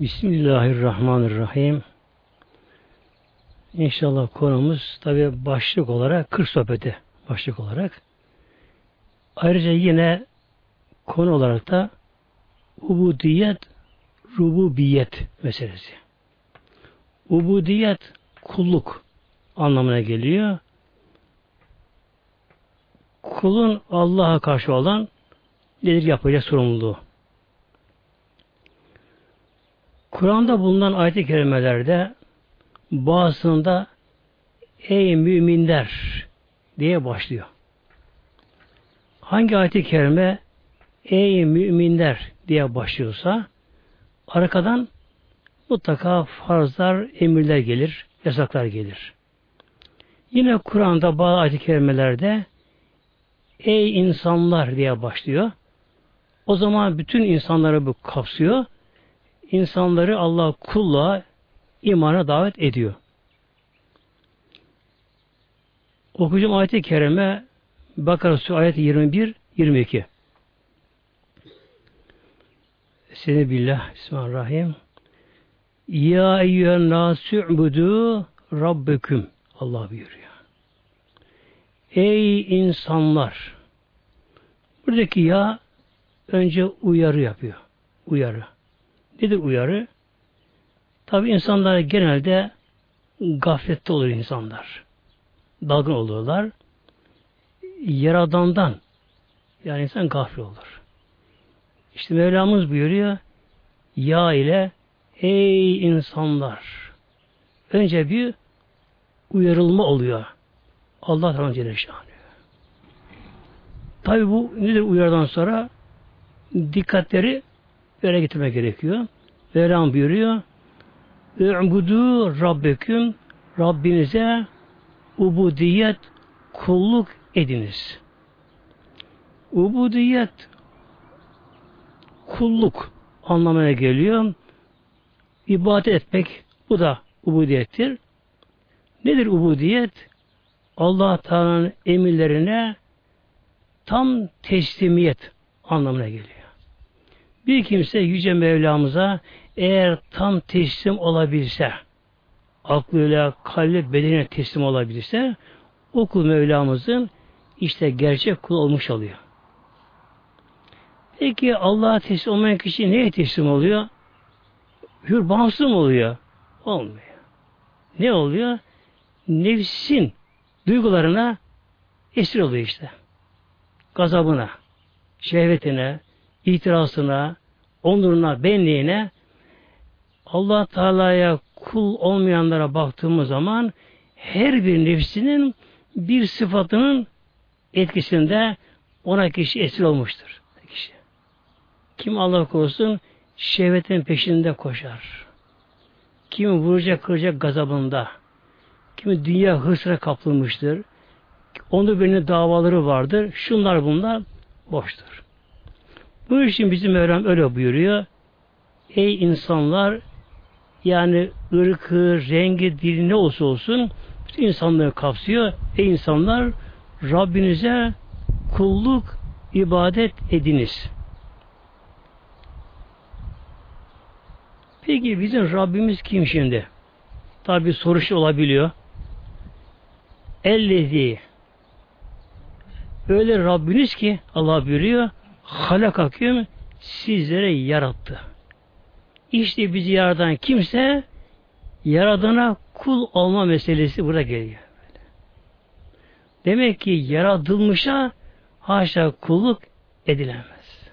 Bismillahirrahmanirrahim. İnşallah konumuz tabi başlık olarak kır sohbeti başlık olarak. Ayrıca yine konu olarak da ubudiyet, rububiyet meselesi. Ubudiyet kulluk anlamına geliyor. Kulun Allah'a karşı olan nedir yapacak sorumluluğu. Kur'an'da bulunan ayet-i kerimelerde bazısında ey müminler diye başlıyor. Hangi ayet-i kerime ey müminler diye başlıyorsa arkadan mutlaka farzlar, emirler gelir, yasaklar gelir. Yine Kur'an'da bazı ayet-i kerimelerde ey insanlar diye başlıyor. O zaman bütün insanları bu kapsıyor insanları Allah kulla imana davet ediyor. Okuyacağım ayet-i kerime Bakara Suresi ayet 21 22. Seni billah Bismillahirrahmanirrahim. Ya eyyühen nasu'budu rabbeküm Allah buyuruyor. Ey insanlar buradaki ya önce uyarı yapıyor. Uyarı. Nedir uyarı? Tabi insanlar genelde gaflette olur insanlar. Dalgın oluyorlar. Yaradandan yani insan gafil olur. İşte Mevlamız buyuruyor ya ile ey insanlar önce bir uyarılma oluyor. Allah Teala Celle Tabi bu nedir uyardan sonra dikkatleri Böyle getirmek gerekiyor. Mevlam buyuruyor. Ü'budu Rabbeküm Rabbinize ubudiyet kulluk ediniz. Ubudiyet kulluk anlamına geliyor. İbadet etmek bu da ubudiyettir. Nedir ubudiyet? Allah Teala'nın emirlerine tam teslimiyet anlamına geliyor. Bir kimse Yüce Mevlamıza eğer tam teslim olabilse, aklıyla, kalbi, bedenine teslim olabilirse, o kul Mevlamızın işte gerçek kul olmuş oluyor. Peki Allah'a teslim olmayan kişi neye teslim oluyor? Hür bağımsız mı oluyor? Olmuyor. Ne oluyor? Nefsin duygularına esir oluyor işte. Gazabına, şehvetine, itirazına, onuruna, benliğine Allah Teala'ya kul olmayanlara baktığımız zaman her bir nefsinin bir sıfatının etkisinde ona kişi esir olmuştur. Kişi. Kim Allah korusun şehvetin peşinde koşar. Kimi vuracak kıracak gazabında. Kimi dünya hırsına kapılmıştır. Onu birinin davaları vardır. Şunlar bunlar boştur. Bu için bizim Mevlam öyle buyuruyor. Ey insanlar yani ırkı, rengi, dili ne olsa olsun bütün insanları kapsıyor. Ey insanlar Rabbinize kulluk, ibadet ediniz. Peki bizim Rabbimiz kim şimdi? Tabi soruş olabiliyor. Ellezi öyle Rabbiniz ki Allah buyuruyor halakaküm sizlere yarattı. İşte bizi yaratan kimse yaradana kul olma meselesi burada geliyor. Demek ki yaratılmışa haşa kulluk edilemez.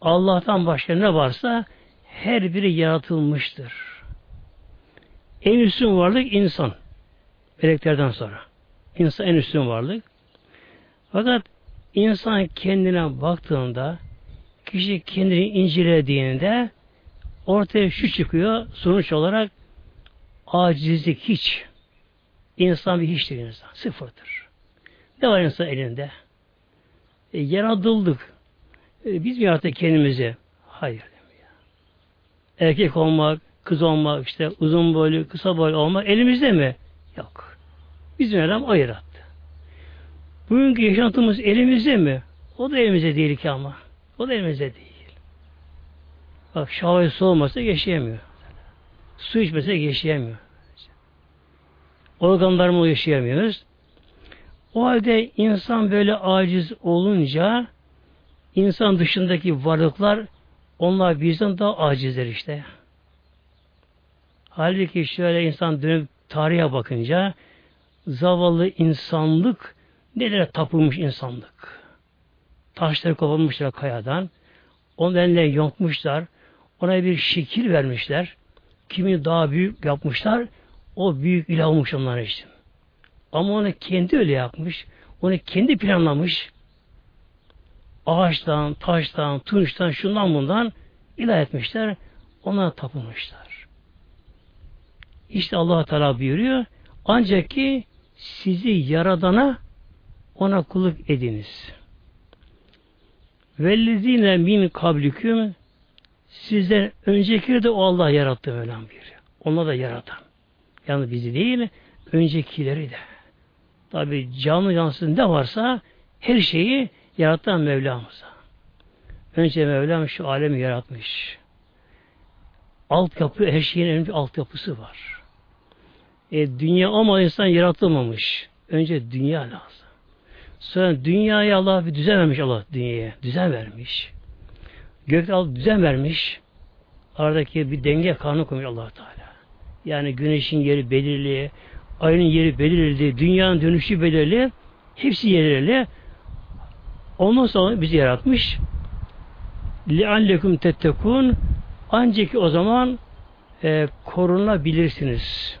Allah'tan başka ne varsa her biri yaratılmıştır. En üstün varlık insan. Meleklerden sonra. İnsan en üstün varlık. Fakat İnsan kendine baktığında, kişi kendini incelediğinde ortaya şu çıkıyor, sonuç olarak acizlik hiç. İnsan bir hiçtir insan, sıfırdır. Ne var insan elinde? E, yaratıldık. E, biz mi yarattık kendimizi? Hayır. Demiyor. Erkek olmak, kız olmak, işte uzun boylu, kısa boylu olmak elimizde mi? Yok. Bizim Mevlam o yarattı. Bugünkü yaşantımız elimizde mi? O da elimizde değil ki ama. O da elimizde değil. Bak şahı su olmasa yaşayamıyor. Su içmese yaşayamıyor. Organlarımı yaşayamıyoruz. O halde insan böyle aciz olunca insan dışındaki varlıklar onlar bizden daha acizler işte. Halbuki şöyle insan dönüp tarihe bakınca zavallı insanlık nelere tapılmış insanlık. Taşları koparmışlar kayadan. Onu eline yontmuşlar. Ona bir şekil vermişler. Kimi daha büyük yapmışlar. O büyük ilah olmuş onlar için. Ama onu kendi öyle yapmış. Onu kendi planlamış. Ağaçtan, taştan, tunçtan, şundan bundan ilah etmişler. Ona tapılmışlar. İşte allah Teala buyuruyor. Ancak ki sizi yaradana ona kulluk ediniz. Vellezine min kablüküm sizden öncekileri de o Allah yarattı Mevlam buyuruyor. Onlar da yaratan. Yani bizi değil, öncekileri de. Tabi canlı cansız ne varsa her şeyi yaratan Mevlamıza. Önce Mevlam şu alemi yaratmış. Altyapı, her şeyin önce altyapısı var. E, dünya ama insan yaratılmamış. Önce dünya lazım. Sonra dünyaya Allah bir düzen vermiş Allah dünyaya. Düzen vermiş. Gökte Allah düzen vermiş. Aradaki bir denge kanunu koymuş allah Teala. Yani güneşin yeri belirli, ayın yeri belirli, dünyanın dönüşü belirli, hepsi yerli. Ondan sonra bizi yaratmış. لِعَلَّكُمْ tettekun ancak o zaman e, korunabilirsiniz.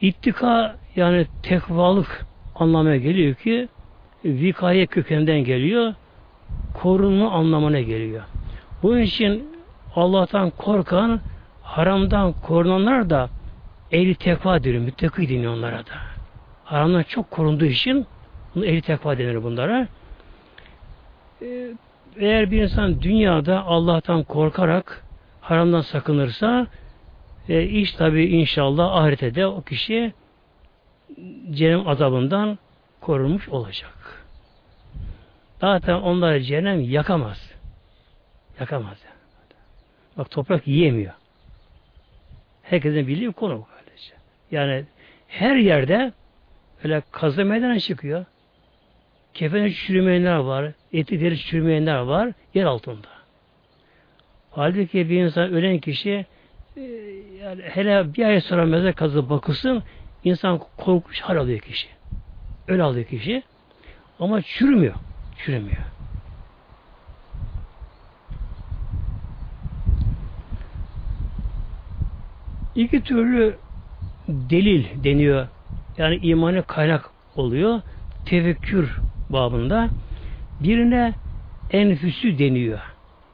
İttika yani tekvalık anlamına geliyor ki vikaye kökeninden geliyor. Korunma anlamına geliyor. Bunun için Allah'tan korkan haramdan korunanlar da ehli tekva deniyor. Müttaki deniyor onlara da. Haramdan çok korunduğu için ehli tekva denir bunlara. Ee, eğer bir insan dünyada Allah'tan korkarak haramdan sakınırsa e, iş tabi inşallah ahirete de o kişi cehennem azabından korunmuş olacak. Zaten onlar cehennem yakamaz. Yakamaz. Bak toprak yiyemiyor. Herkesin bildiği bir konu bu kardeşim. Yani her yerde öyle kazı meydana çıkıyor. Kefeni çürümeyenler var, eti deri çürümeyenler var yer altında. Halbuki bir insan ölen kişi e, yani hele bir ay sonra mezar kazı bakılsın insan korkmuş hal alıyor kişi. Öyle alıyor kişi. Ama çürümüyor. Çürümüyor. İki türlü delil deniyor. Yani imanı kaynak oluyor. Tefekkür babında. Birine enfüsü deniyor.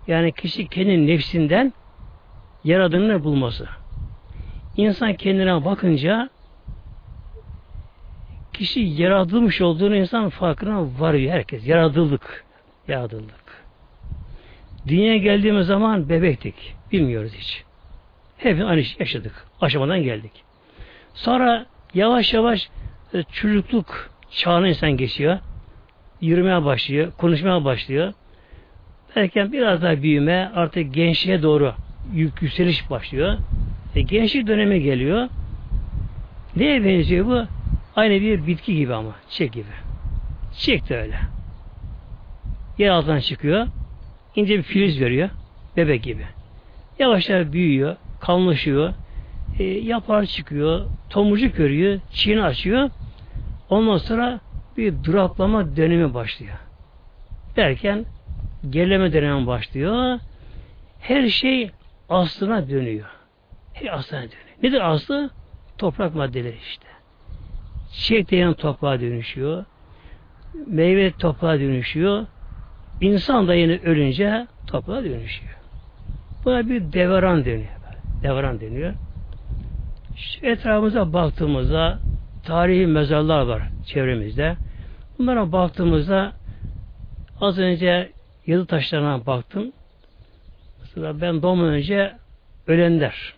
Yani kişi kendi nefsinden yaradığını bulması. İnsan kendine bakınca kişi yaratılmış olduğunu insan farkına varıyor herkes. Yaratıldık. Yaratıldık. Dünyaya geldiğimiz zaman bebektik. Bilmiyoruz hiç. Hepimiz aynı şey yaşadık. Aşamadan geldik. Sonra yavaş yavaş e, çocukluk çağına insan geçiyor. Yürümeye başlıyor, konuşmaya başlıyor. Derken biraz daha büyüme, artık gençliğe doğru yükseliş başlıyor. E, gençlik dönemi geliyor. Neye benziyor bu? Aynı bir bitki gibi ama. Çiçek gibi. Çiçek de öyle. Yer altından çıkıyor. ince bir filiz veriyor. Bebek gibi. Yavaş yavaş büyüyor kalınlaşıyor. E, yapar çıkıyor, tomurcuk görüyor, çiğni açıyor. Ondan sonra bir duraklama dönemi başlıyor. Derken gerileme dönemi başlıyor. Her şey aslına dönüyor. Her aslına dönüyor. Nedir aslı? Toprak maddeleri işte. Çiçek de toprağa dönüşüyor. Meyve toprağa dönüşüyor. İnsan da yine ölünce toprağa dönüşüyor. Buna bir devran dönüyor devran deniyor. Şu etrafımıza baktığımızda tarihi mezarlar var çevremizde. Bunlara baktığımızda az önce yazı taşlarına baktım. Mesela ben doğmadan önce ölenler.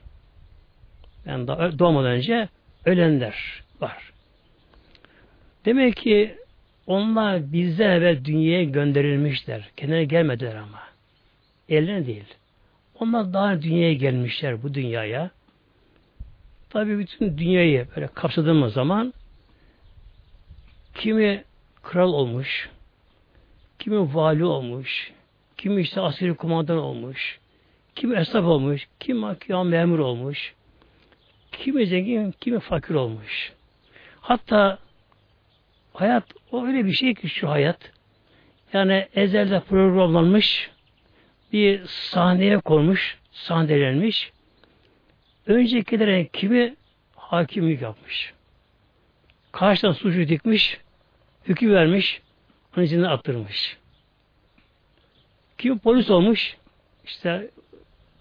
Ben doğmadan önce ölenler var. Demek ki onlar bizden evvel dünyaya gönderilmişler. Kendine gelmediler ama. Ellerine değil. Onlar daha dünyaya gelmişler bu dünyaya. Tabi bütün dünyayı böyle kapsadığımız zaman kimi kral olmuş, kimi vali olmuş, kimi işte askeri kumandan olmuş, kimi esnaf olmuş, kimi makam memur olmuş, kimi zengin, kimi fakir olmuş. Hatta hayat o öyle bir şey ki şu hayat, yani ezelde programlanmış, bir sahneye konmuş, sahnelenmiş. Öncekilerin kimi hakimlik yapmış. Karşıdan suçu dikmiş, hüküm vermiş, onun içine attırmış. Kim polis olmuş, işte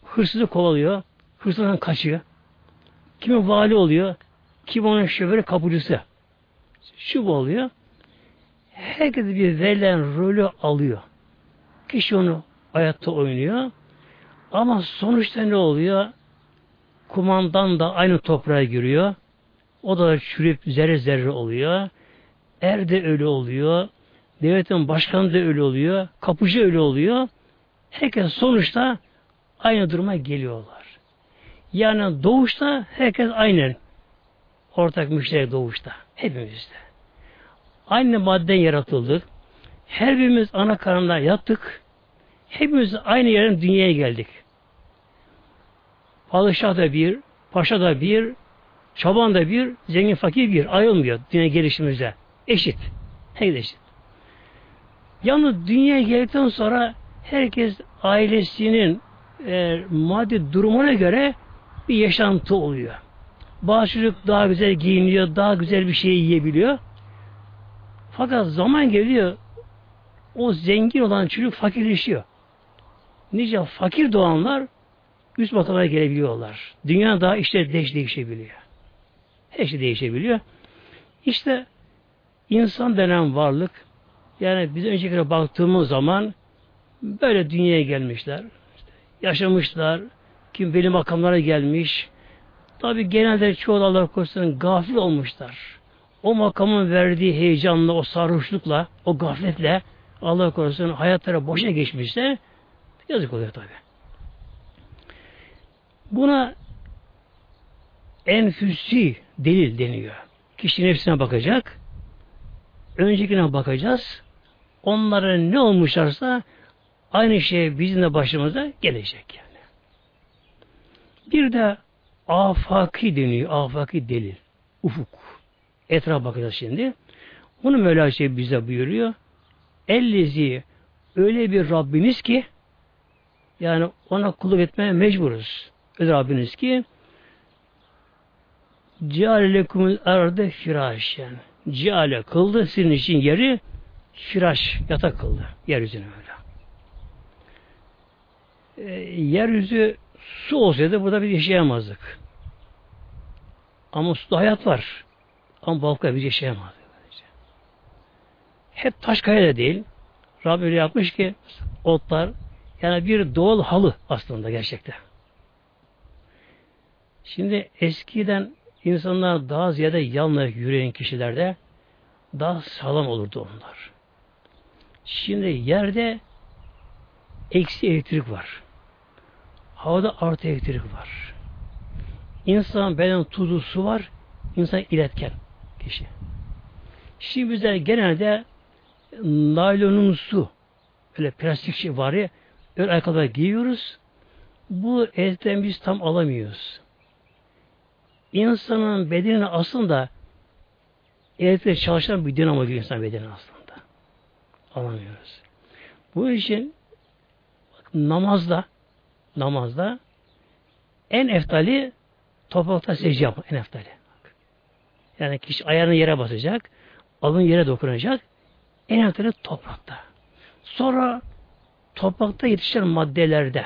hırsızı kovalıyor, hırsızdan kaçıyor. Kimi vali oluyor, kim onun şoförü kapıcısı. Şu oluyor. Herkes bir verilen rolü alıyor. Kişi onu hayatta oynuyor. Ama sonuçta ne oluyor? Kumandan da aynı toprağa giriyor. O da çürüyüp zerre zerre oluyor. Er de öyle oluyor. Devletin başkanı da öyle oluyor. Kapıcı öyle oluyor. Herkes sonuçta aynı duruma geliyorlar. Yani doğuşta herkes aynen ortak müşterek doğuşta. Hepimizde. Aynı madden yaratıldık. Her birimiz ana karnında yattık. Hepimiz aynı yerin dünyaya geldik. Padişah da bir, paşa da bir, çoban da bir, zengin fakir bir. Ayrılmıyor dünya gelişimizde. Eşit. Herkes eşit. Yalnız dünyaya geldikten sonra herkes ailesinin e, maddi durumuna göre bir yaşantı oluyor. Bazı daha güzel giyiniyor, daha güzel bir şey yiyebiliyor. Fakat zaman geliyor, o zengin olan çocuk fakirleşiyor. Nice fakir doğanlar üst makamlara gelebiliyorlar. Dünya daha işte değiş değişebiliyor. Her şey değişebiliyor. İşte insan denen varlık yani biz öncekilere baktığımız zaman böyle dünyaya gelmişler. İşte yaşamışlar. Kim belli makamlara gelmiş. Tabi genelde çoğu Allah korusun gafil olmuşlar. O makamın verdiği heyecanla, o sarhoşlukla, o gafletle Allah korusun hayatları boşa geçmişse yazık oluyor tabi. Buna enfüsi delil deniyor. Kişi nefsine bakacak. Öncekine bakacağız. Onların ne olmuşlarsa aynı şey bizim de başımıza gelecek yani. Bir de afaki deniyor. Afaki delil. Ufuk. Etraf bakacağız şimdi. Bunu Mevla şey bize buyuruyor. Ellezi öyle bir Rabbiniz ki yani ona kulluk etmeye mecburuz. Öyle Rabbiniz ki Ceale lekumul ardı firâşen. Ceale kıldı sizin için yeri firaş, yatak kıldı. Yeryüzüne öyle. E, yeryüzü su olsaydı burada biz yaşayamazdık. Ama suda hayat var. Ama balıkla biz yaşayamazdık. Hep taş kaya da değil. Rabbim öyle yapmış ki otlar yani bir doğal halı aslında gerçekten. Şimdi eskiden insanlar daha ziyade yalnız yürüyen kişilerde daha sağlam olurdu onlar. Şimdi yerde eksi elektrik var. Havada artı elektrik var. İnsan beden tuzu su var. İnsan iletken kişi. Şimdi bizler genelde naylonun su öyle plastik şey var ya öyle ayakkabılar giyiyoruz. Bu etten biz tam alamıyoruz. İnsanın bedenini aslında elektrikle çalışan bir dinamo gibi insan bedeni aslında. Alamıyoruz. Bu için bak, namazda namazda en eftali toprakta secde yapmak. En eftali. Yani kişi ayağını yere basacak, alın yere dokunacak. En eftali toprakta. Sonra toprakta yetişen maddelerde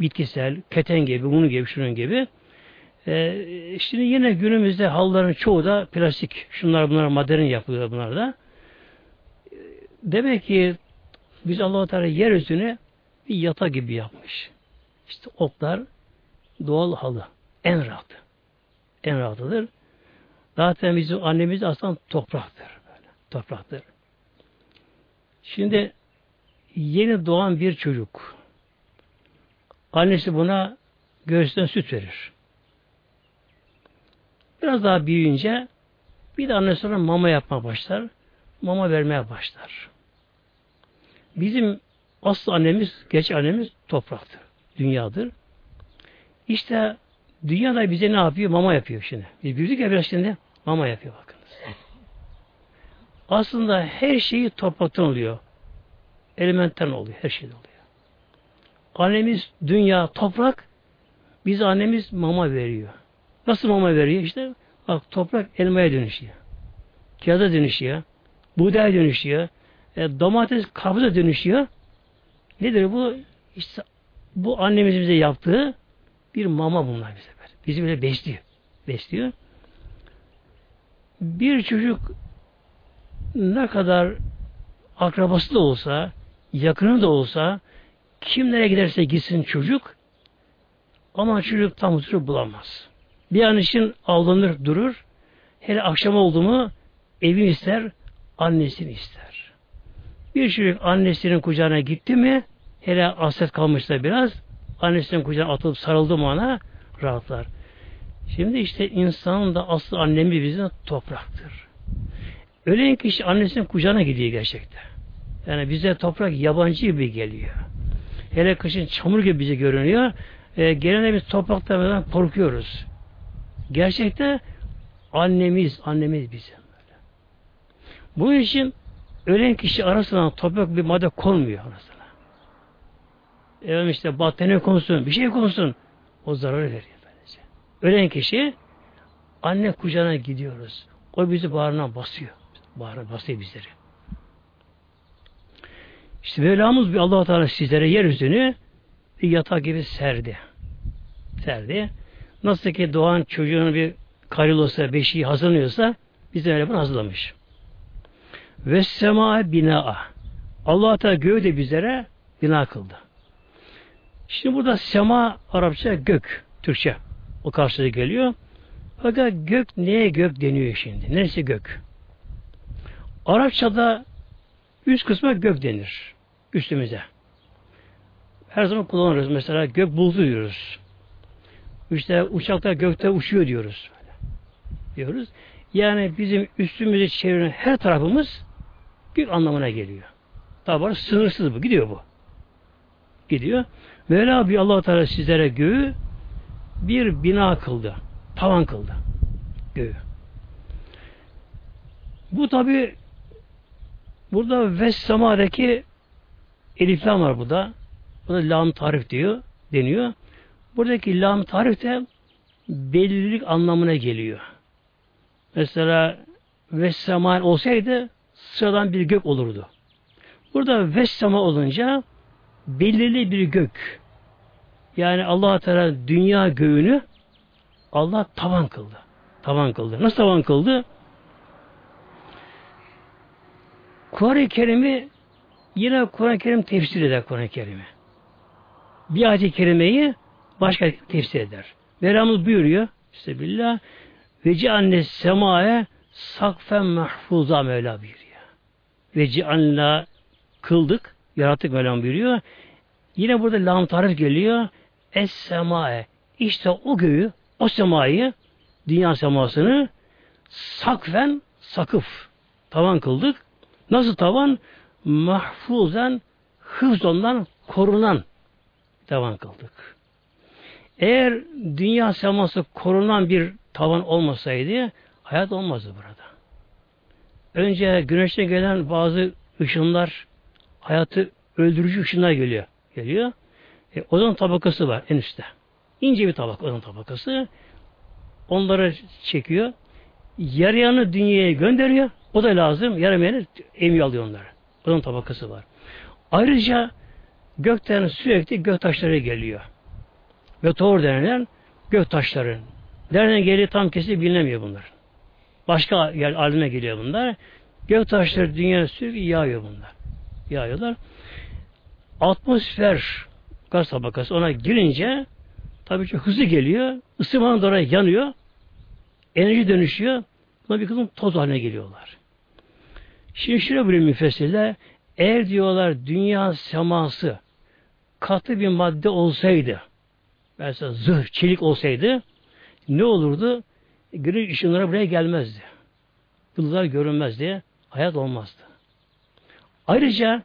bitkisel, keten gibi, bunun gibi, şunun gibi ee, şimdi yine günümüzde halların çoğu da plastik. Şunlar bunlar madenin yapılıyor bunlar da. Demek ki biz Allah-u Teala yeryüzüne bir yata gibi yapmış. İşte otlar doğal halı. En rahatı. En rahatıdır. Zaten bizim annemiz aslında topraktır. Böyle. Topraktır. Şimdi yeni doğan bir çocuk. Annesi buna göğüsten süt verir. Biraz daha büyüyünce bir de annesi sonra mama yapmaya başlar. Mama vermeye başlar. Bizim asıl annemiz, geç annemiz topraktır. Dünyadır. İşte dünya da bize ne yapıyor? Mama yapıyor şimdi. Biz büyüdük ya biraz şimdi mama yapıyor bakınız. Aslında her şeyi topraktan oluyor. Elementten oluyor. Her şey oluyor. Annemiz dünya toprak, biz annemiz mama veriyor. Nasıl mama veriyor? İşte bak toprak elmaya dönüşüyor. Kağıda dönüşüyor. Buğday dönüşüyor. E, domates karpuza dönüşüyor. Nedir bu? İşte bu annemizin bize yaptığı bir mama bunlar bize. Böyle. Bizi böyle besliyor. Besliyor. Bir çocuk ne kadar akrabası da olsa, yakını da olsa, kimlere giderse gitsin çocuk, ama çocuk tam huzur bulamaz. Bir an için avlanır durur, hele akşam oldu mu evini ister, annesini ister. Bir çocuk annesinin kucağına gitti mi, hele aset kalmışsa biraz, annesinin kucağına atılıp sarıldı mı ona, rahatlar. Şimdi işte insanın da aslı annemi bizim topraktır. Ölen kişi annesinin kucağına gidiyor gerçekten. Yani bize toprak yabancı gibi geliyor. Hele kışın çamur gibi bize görünüyor. E, genelde biz topraktan korkuyoruz. Gerçekte annemiz, annemiz bizim. Bunun için ölen kişi arasına toprak bir madde konmuyor arasına. Evet işte battaniye konsun, bir şey konsun. O zarar veriyor. Böylece. Ölen kişi anne kucağına gidiyoruz. O bizi bağrına basıyor. Bağrına basıyor bizleri. İşte Mevlamız bir allah Teala sizlere yeryüzünü bir yatak gibi serdi. Serdi. Nasıl ki doğan çocuğun bir karılosa, beşiği hazırlıyorsa bize öyle bunu hazırlamış. Ve sema bina. Allah Teala göğü de bizlere bina kıldı. Şimdi burada sema Arapça gök, Türkçe. O karşılığı geliyor. Fakat gök neye gök deniyor şimdi? Neresi gök? Arapçada üst kısma gök denir. Üstümüze. Her zaman kullanırız. Mesela gök bulutu diyoruz. İşte uçakta gökte uçuyor diyoruz. Diyoruz. Yani bizim üstümüzü çeviren her tarafımız gök anlamına geliyor. Tabi sınırsız bu. Gidiyor bu. Gidiyor. Mevla bir allah Teala sizlere göğü bir bina kıldı. Tavan kıldı. Göğü. Bu tabi burada Vessama'daki eliflam var burada. Buna lam tarif diyor, deniyor. Buradaki lam tarif de belirlilik anlamına geliyor. Mesela Vessama olsaydı sıradan bir gök olurdu. Burada Vessama olunca belirli bir gök. Yani Allah Teala dünya göğünü Allah tavan kıldı. Tavan kıldı. Nasıl tavan kıldı? Kur'an-ı Kerim'i yine Kur'an-ı Kerim tefsir eder Kur'an-ı Kerim'i. Bir ayet-i kerimeyi başka tefsir eder. Mevlamız buyuruyor Bismillah ve anne semaya sakfen mahfuza Mevla buyuruyor. Ve anla kıldık, yarattık Mevlam buyuruyor. Yine burada lam tarif geliyor. Es semae. İşte o göğü, o semayı, dünya semasını sakfen sakıf tavan kıldık. Nasıl tavan? Mahfuzen hıfz ondan korunan tavan kıldık. Eğer dünya seması korunan bir tavan olmasaydı hayat olmazdı burada. Önce güneşte gelen bazı ışınlar hayatı öldürücü ışınlar geliyor. Geliyor. E, ozon tabakası var en üstte. İnce bir tabak ozon tabakası. Onları çekiyor. Yarayanı dünyaya gönderiyor. O da lazım. Yaramayanı emiyor alıyor onları. Ozon tabakası var. Ayrıca gökten sürekli gök taşları geliyor. Meteor denilen gök taşları. Nereden geliyor tam kesin bilinemiyor bunlar. Başka yer haline geliyor bunlar. Gök taşları dünyaya sürekli yağıyor bunlar. Yağıyorlar. Atmosfer gaz tabakası ona girince tabii ki hızlı geliyor. Isınmadan dolayı yanıyor. Enerji dönüşüyor. Buna bir kısım toz haline geliyorlar. Şimdi şöyle bir müfessirler eğer diyorlar dünya seması katı bir madde olsaydı mesela zırh, çelik olsaydı ne olurdu? Güneş ışınları buraya gelmezdi. Yıldızlar görünmezdi. Hayat olmazdı. Ayrıca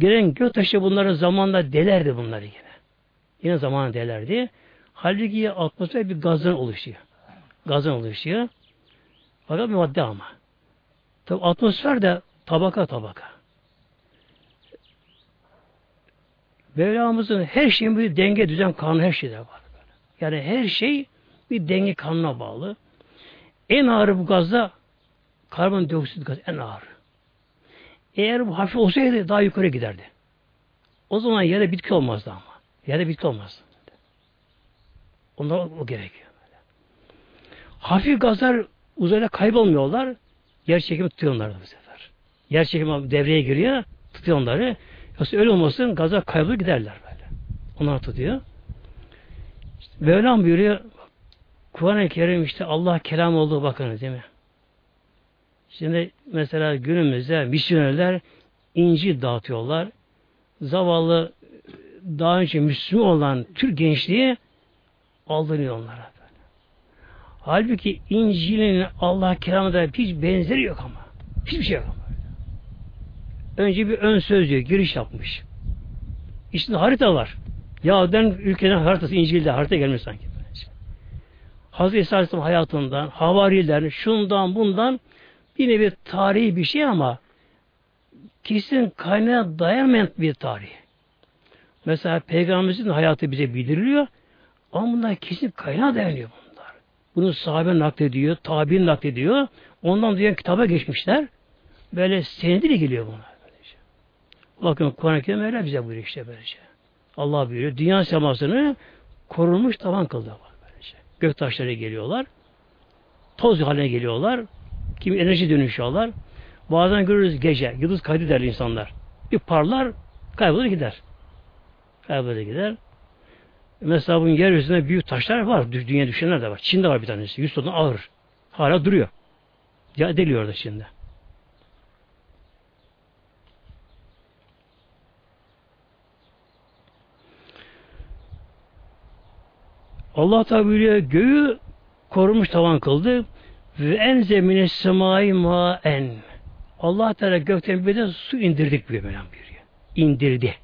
gelen göktaşı bunları zamanla delerdi bunları yine. Yine zamanla delerdi. Halbuki atmosfer bir gazdan oluşuyor. Gazdan oluşuyor. Fakat bir madde ama. Tabi atmosfer de tabaka tabaka. Mevlamızın her şeyin bir denge, düzen, kanunu her şeyde var. Yani her şey bir denge kanuna bağlı. En ağır bu gazda karbondioksit gaz en ağır. Eğer bu hafif olsaydı daha yukarı giderdi. O zaman yerde bitki olmazdı ama. Yerde bitki olmazdı. Ondan o gerekiyor. Hafif gazlar uzayda kaybolmuyorlar. Yer çekimi tutuyor onları bu sefer. Yer çekimi devreye giriyor. Tutuyor onları. Yoksa öyle olmasın gazlar kaybolur giderler böyle. Onlar tutuyor. İşte Mevlam buyuruyor Kur'an-ı Kerim işte Allah kelam olduğu bakın değil mi? Şimdi mesela günümüzde misyonerler İncil dağıtıyorlar. Zavallı daha önce Müslüman olan Türk gençliği aldanıyor onlara. Halbuki İncil'in Allah kelamında hiç benzeri yok ama. Hiçbir şey yok ama. Önce bir ön sözlüğü, giriş yapmış. İçinde harita var. Yahudi'den ülkeden haritası İncil'de harita gelmiş sanki. Hazreti İsa hayatından, havariler, şundan bundan bir nevi tarihi bir şey ama kesin kaynağa dayanmayan bir tarih. Mesela Peygamberimizin hayatı bize bildiriliyor ama bunlar kesin kaynağa dayanıyor bunlar. Bunu sahabe naklediyor, tabi'in naklediyor. Ondan duyan kitaba geçmişler. Böyle senediyle geliyor bunlar. Bakın Kur'an-ı Kerim öyle bize buyuruyor işte böylece. Allah buyuruyor. Dünya semasını korunmuş tavan kıldı. Böylece. Gök taşları geliyorlar. Toz haline geliyorlar. Kimi enerji dönüşüyorlar. Bazen görürüz gece. Yıldız kaydı der insanlar. Bir parlar kaybolur gider. Kaybolur gider. Mesela bunun yeryüzünde büyük taşlar var. Dünya düşenler de var. Çin'de var bir tanesi. Yüz tonun ağır. Hala duruyor. Ya deliyor da Çin'de. Allah tabi buyuruyor göğü korumuş tavan kıldı ve en zemine semai maen Allah Teala gökten bir de su indirdik diyor Mevlam buyuruyor. İndirdi.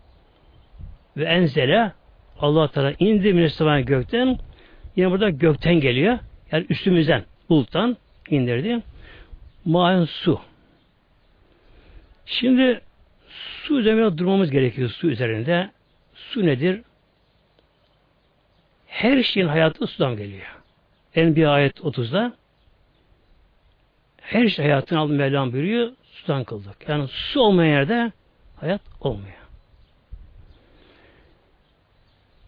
Ve enzele Allah Teala indi mine gökten yine burada gökten geliyor. Yani üstümüzden, buluttan indirdi. Maen su. Şimdi su üzerinde durmamız gerekiyor su üzerinde. Su nedir? Her şeyin hayatı sudan geliyor. En bir ayet 30'da her şey hayatını aldı Mevlam buyuruyor, sudan kıldık. Yani su olmayan yerde hayat olmuyor.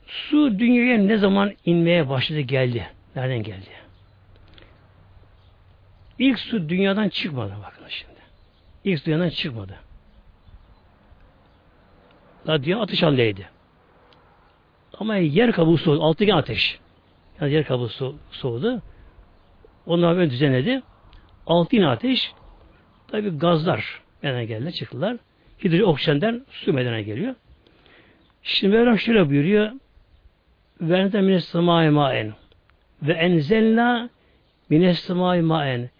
Su dünyaya ne zaman inmeye başladı geldi? Nereden geldi? İlk su dünyadan çıkmadı bakın şimdi. İlk su dünyadan çıkmadı. Daha ateş halindeydi. Ama yer kabuğu soğudu. Altıgen ateş. Yani yer kabuğu so soğudu. Onlar böyle düzenledi. Altıgen ateş tabi gazlar meydana geldi, çıktılar. Hidrojen oksijenden su meydana geliyor. Şimdi Mevlam şöyle buyuruyor. Vernete mines semâi mâen ve enzelna mines semâi mâen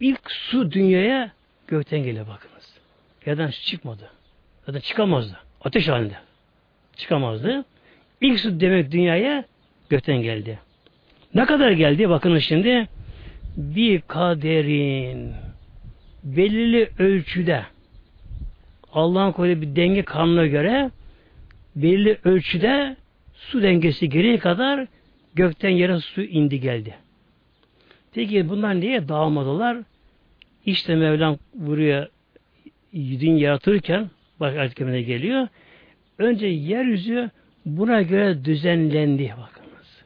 İlk su dünyaya gökten geliyor bakınız. Yerden çıkmadı. Zaten çıkamazdı. Ateş halinde. Çıkamazdı. İlk su demek dünyaya gökten geldi. Ne kadar geldi? Bakın şimdi bir kaderin belirli ölçüde Allah'ın koyduğu bir denge kanuna göre belirli ölçüde su dengesi geriye kadar gökten yere su indi geldi. Peki bunlar niye dağılmadılar? İşte Mevlam buraya din yaratırken bak ayet geliyor. Önce yeryüzü buna göre düzenlendi bakınız.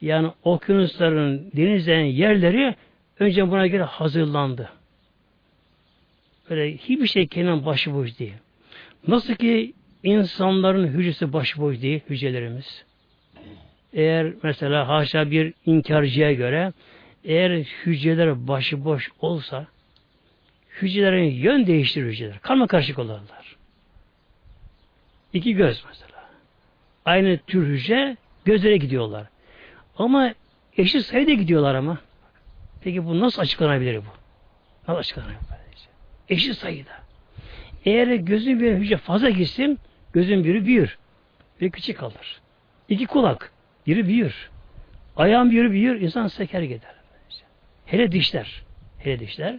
Yani okyanusların, denizlerin yerleri önce buna göre hazırlandı. Böyle hiçbir şey kendine başıboş değil. Nasıl ki insanların hücresi başıboş değil, hücrelerimiz. Eğer mesela haşa bir inkarcıya göre eğer hücreler başıboş olsa hücrelerin yön değiştirir hücreler. Karma karışık olurlar. İki göz mesela. Aynı tür hücre gözlere gidiyorlar. Ama eşit sayıda gidiyorlar ama. Peki bu nasıl açıklanabilir bu? Nasıl açıklanabilir? Eşit sayıda. Eğer gözün bir hücre fazla gitsin, gözün biri büyür. Biri küçük kalır. İki kulak, biri büyür. Ayağın biri büyür, insan seker gider. Hele dişler. Hele dişler.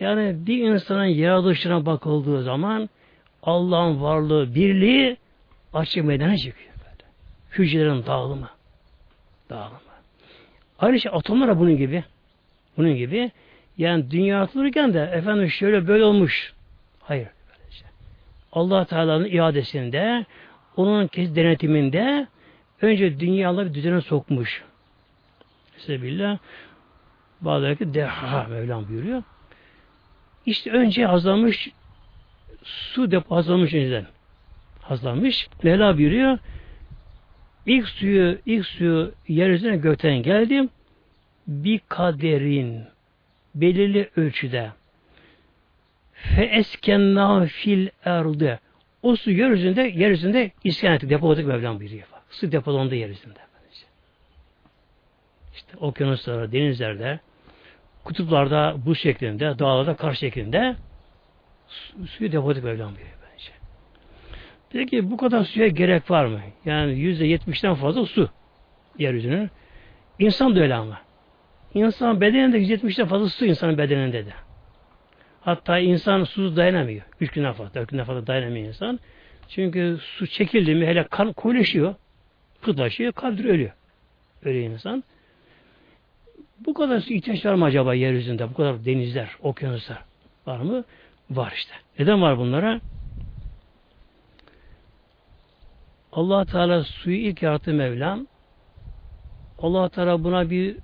Yani bir insanın yaratılışına bakıldığı zaman Allah'ın varlığı, birliği açık meydana çıkıyor. Hücrelerin dağılımı. Dağılımı. Aynı şey atomlar bunun gibi. Bunun gibi. Yani dünya yaratılırken de efendim şöyle böyle olmuş. Hayır. Allah Teala'nın iadesinde onun kes denetiminde önce dünyaları bir düzene sokmuş. Sebebillah bazıları deha Mevlam buyuruyor. İşte önce hazırlamış su depo hazırlamış önceden. Hazırlamış. Mevla buyuruyor. İlk suyu, ilk suyu yeryüzüne gökten geldim. Bir kaderin belirli ölçüde fe eskenna fil erde o su yeryüzünde yeryüzünde iskan ettik, depoladık Mevlam buyuruyor. Su depolandı yeryüzünde. İşte okyanuslarda, denizlerde, kutuplarda bu şeklinde, dağlarda kar şeklinde su, suyu depoladık Mevlam buyuruyor bence. Peki bu kadar suya gerek var mı? Yani yüzde yetmişten fazla su yeryüzünün. İnsan da öyle ama. İnsan bedeninde yüzde yetmişten fazla su insanın bedeninde de. Hatta insan susuz dayanamıyor. Üç günden fazla, dört günden fazla dayanamıyor insan. Çünkü su çekildi mi hele kan koyulaşıyor, pıtlaşıyor, kaldır ölüyor. Ölüyor insan. Bu kadar su ihtiyaç var mı acaba yeryüzünde? Bu kadar denizler, okyanuslar var mı? Var işte. Neden var bunlara? Allah Teala suyu ilk yarattı Mevlam. allah Teala buna bir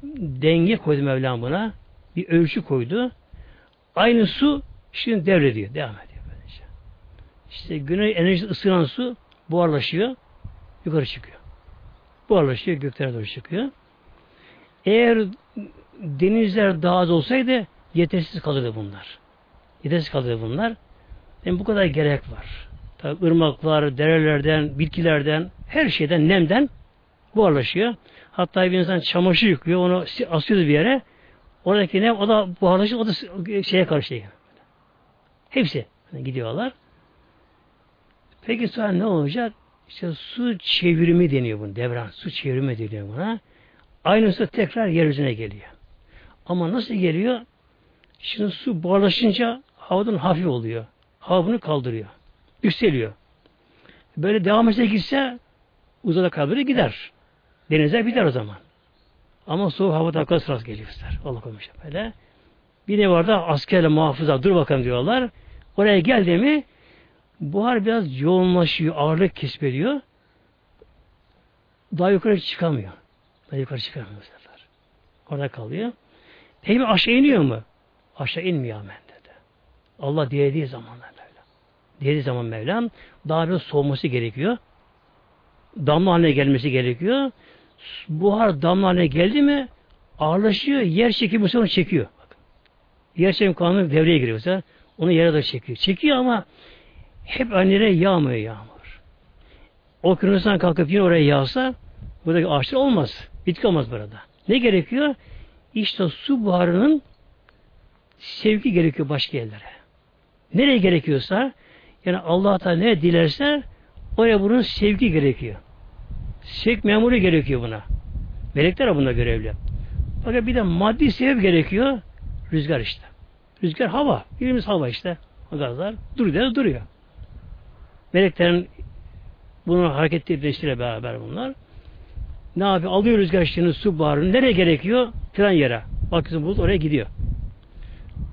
denge koydu Mevlam buna. Bir ölçü koydu. Aynı su şimdi devrediyor. Devam ediyor. Böylece. İşte güney enerjisi ısınan su buharlaşıyor. Yukarı çıkıyor. Buharlaşıyor. Göklere doğru çıkıyor. Eğer denizler daha az olsaydı yetersiz kalırdı bunlar. Yetersiz kalırdı bunlar. Yani bu kadar gerek var. Tabi ırmaklar, derelerden, bitkilerden, her şeyden, nemden buharlaşıyor. Hatta bir insan çamaşır yıkıyor, onu asıyor bir yere. Oradaki nem, o da buharlaşıyor, o da şeye karışıyor. Hepsi gidiyorlar. Peki sonra ne olacak? İşte su çevirimi deniyor bunu, devran. Su çevirimi deniyor buna. Aynısı tekrar yeryüzüne geliyor. Ama nasıl geliyor? Şimdi su buharlaşınca havadan hafif oluyor. Hava bunu kaldırıyor. Yükseliyor. Böyle devam etse gitse uzada kalır gider. Denize biter o zaman. Ama soğuk havada akıl sırası geliyor. Allah koymuş böyle. Bir de var da askerle muhafıza dur bakalım diyorlar. Oraya geldi mi buhar biraz yoğunlaşıyor, ağırlık kesbediyor. Daha yukarı çıkamıyor. Daha yukarı çıkamıyor sefer. Orada kalıyor. Peki aşağı iniyor mu? Aşağı inmiyor hemen dedi. Allah dilediği zamanlar Dilediği zaman Mevlam daha bir soğuması gerekiyor. Damla haline gelmesi gerekiyor. Buhar damla haline geldi mi ağırlaşıyor. Yer çekimi sonra çekiyor. Bakın. Yer çekimi kanunu devreye giriyor. Onu yere de çekiyor. Çekiyor ama hep aynı yere yağmıyor yağmur. O kırmızıdan kalkıp yine oraya yağsa buradaki ağaçlar olmaz. Bitki olmaz burada. Ne gerekiyor? İşte su buharının sevgi gerekiyor başka yerlere. Nereye gerekiyorsa yani Allah Teala ne dilerse oraya bunun sevgi gerekiyor. Sevk memuru gerekiyor buna. Melekler bunda görevli. Fakat bir de maddi sebep gerekiyor. Rüzgar işte. Rüzgar hava. Birimiz hava işte. O gazlar duruyor duruyor. Meleklerin bunu hareket birleştiriyle beraber bunlar. Ne yapıyor? Alıyor rüzgar işlerini, su buharını. Nereye gerekiyor? Tren yere. Bakıyorsun bulut oraya gidiyor.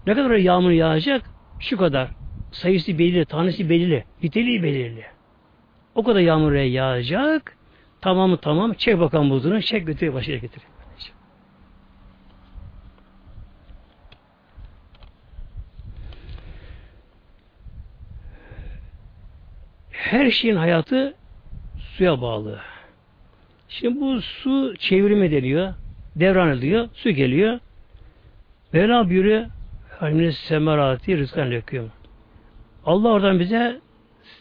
Ne kadar yağmur yağacak? Şu kadar. Sayısı belirli, tanesi belirli, niteliği belirli. O kadar yağmur yağacak. Tamamı tamam. Çek bakalım bulduğunu. Çek götür başına getir. Her şeyin hayatı suya bağlı. Şimdi bu su çevirimi ediliyor. Devran ediyor. Su geliyor. Mevla buyuruyor Kalbiniz semerati rızkan leküm. Allah oradan bize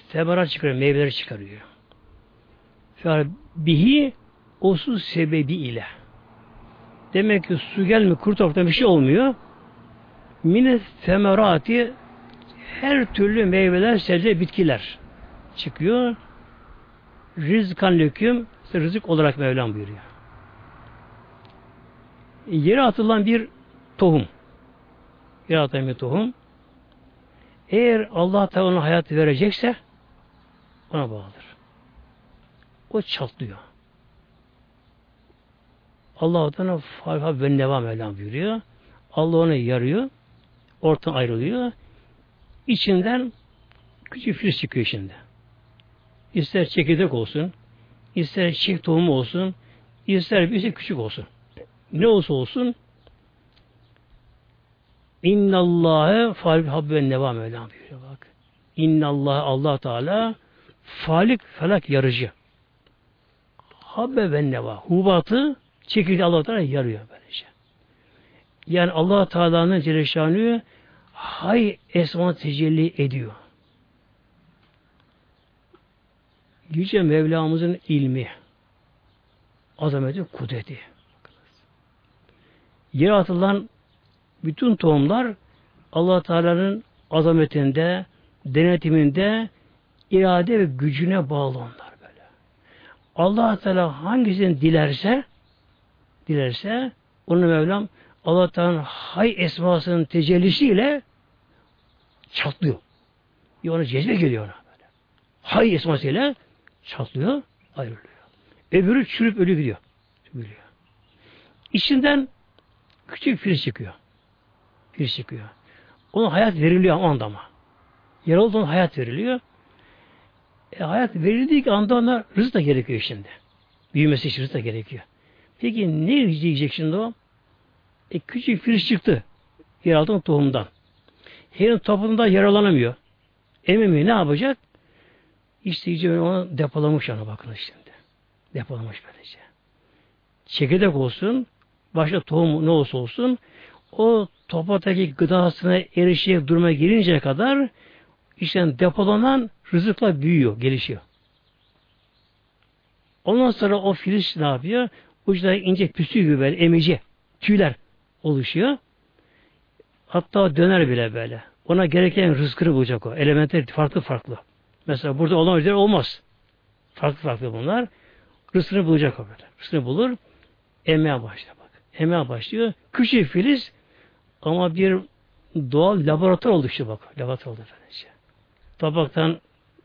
semerat çıkarıyor, meyveleri çıkarıyor. Yani bihi o su sebebi ile. Demek ki su gelmiyor, kuru topraktan bir şey olmuyor. Mine semerati her türlü meyveler, sebze, bitkiler çıkıyor. Rizkan leküm işte rızık olarak Mevlam buyuruyor. Yere atılan bir tohum. Yere atılan bir tohum. Eğer Allah Teala ona hayat verecekse ona bağlıdır. O çatlıyor. Allah Teala farha ve neva Mevlam buyuruyor. Allah onu yarıyor. Ortadan ayrılıyor. İçinden küçük filiz çıkıyor şimdi. İster çekirdek olsun, ister çift tohum olsun, ister bir şey küçük olsun. Ne olsa olsun İnnallâhe falik habben neva Mevlam buyuruyor bak. İnnallâhe Allah Teala falik felak yarıcı. Habbe ve neva. Hubatı çekirdeği Allah Teala yarıyor böylece. Yani Allah Teala'nın Celle hay esma tecelli ediyor. Yüce Mevlamızın ilmi, azameti, kudreti. Yere atılan bütün tohumlar allah Teala'nın azametinde, denetiminde, irade ve gücüne bağlı onlar böyle. allah Teala hangisini dilerse dilerse onu Mevlam allah Teala'nın hay esmasının tecellisiyle çatlıyor. Bir ona cezbe geliyor ona böyle. Hay esmasıyla çatlıyor, ayrılıyor. Öbürü çürüp ölü gidiyor. Ölüyor. İçinden küçük filiz çıkıyor. Filiz çıkıyor. Ona hayat veriliyor o anda ama. Yer olduğunda hayat veriliyor. E, hayat verildiği anda ona rızık da gerekiyor şimdi. Büyümesi için rızık da gerekiyor. Peki ne yiyecek şimdi o? E, küçük filiz çıktı. Yer altında tohumdan. Yerin toplumda yaralanamıyor. Ememiyor ne yapacak? İşte iyice onu depolamış ona bakın şimdi. Depolamış böylece. Çekirdek olsun, başka tohum ne olsa olsun, o topraktaki gıdasına erişecek duruma gelinceye kadar işte depolanan rızıkla büyüyor, gelişiyor. Ondan sonra o filiz ne yapıyor? Uçta ince püsü gibi böyle emici, tüyler oluşuyor. Hatta döner bile böyle. Ona gereken rızkını bulacak o. Elementler farklı farklı. Mesela burada olan üzere olmaz. Farklı farklı bunlar. Rızkını bulacak o böyle. Rızkını bulur. Emmeye başlıyor bak. Emmeye başlıyor. Küçük filiz ama bir doğal laboratuvar oluştu bak. Laboratuvar oldu efendice. Tabaktan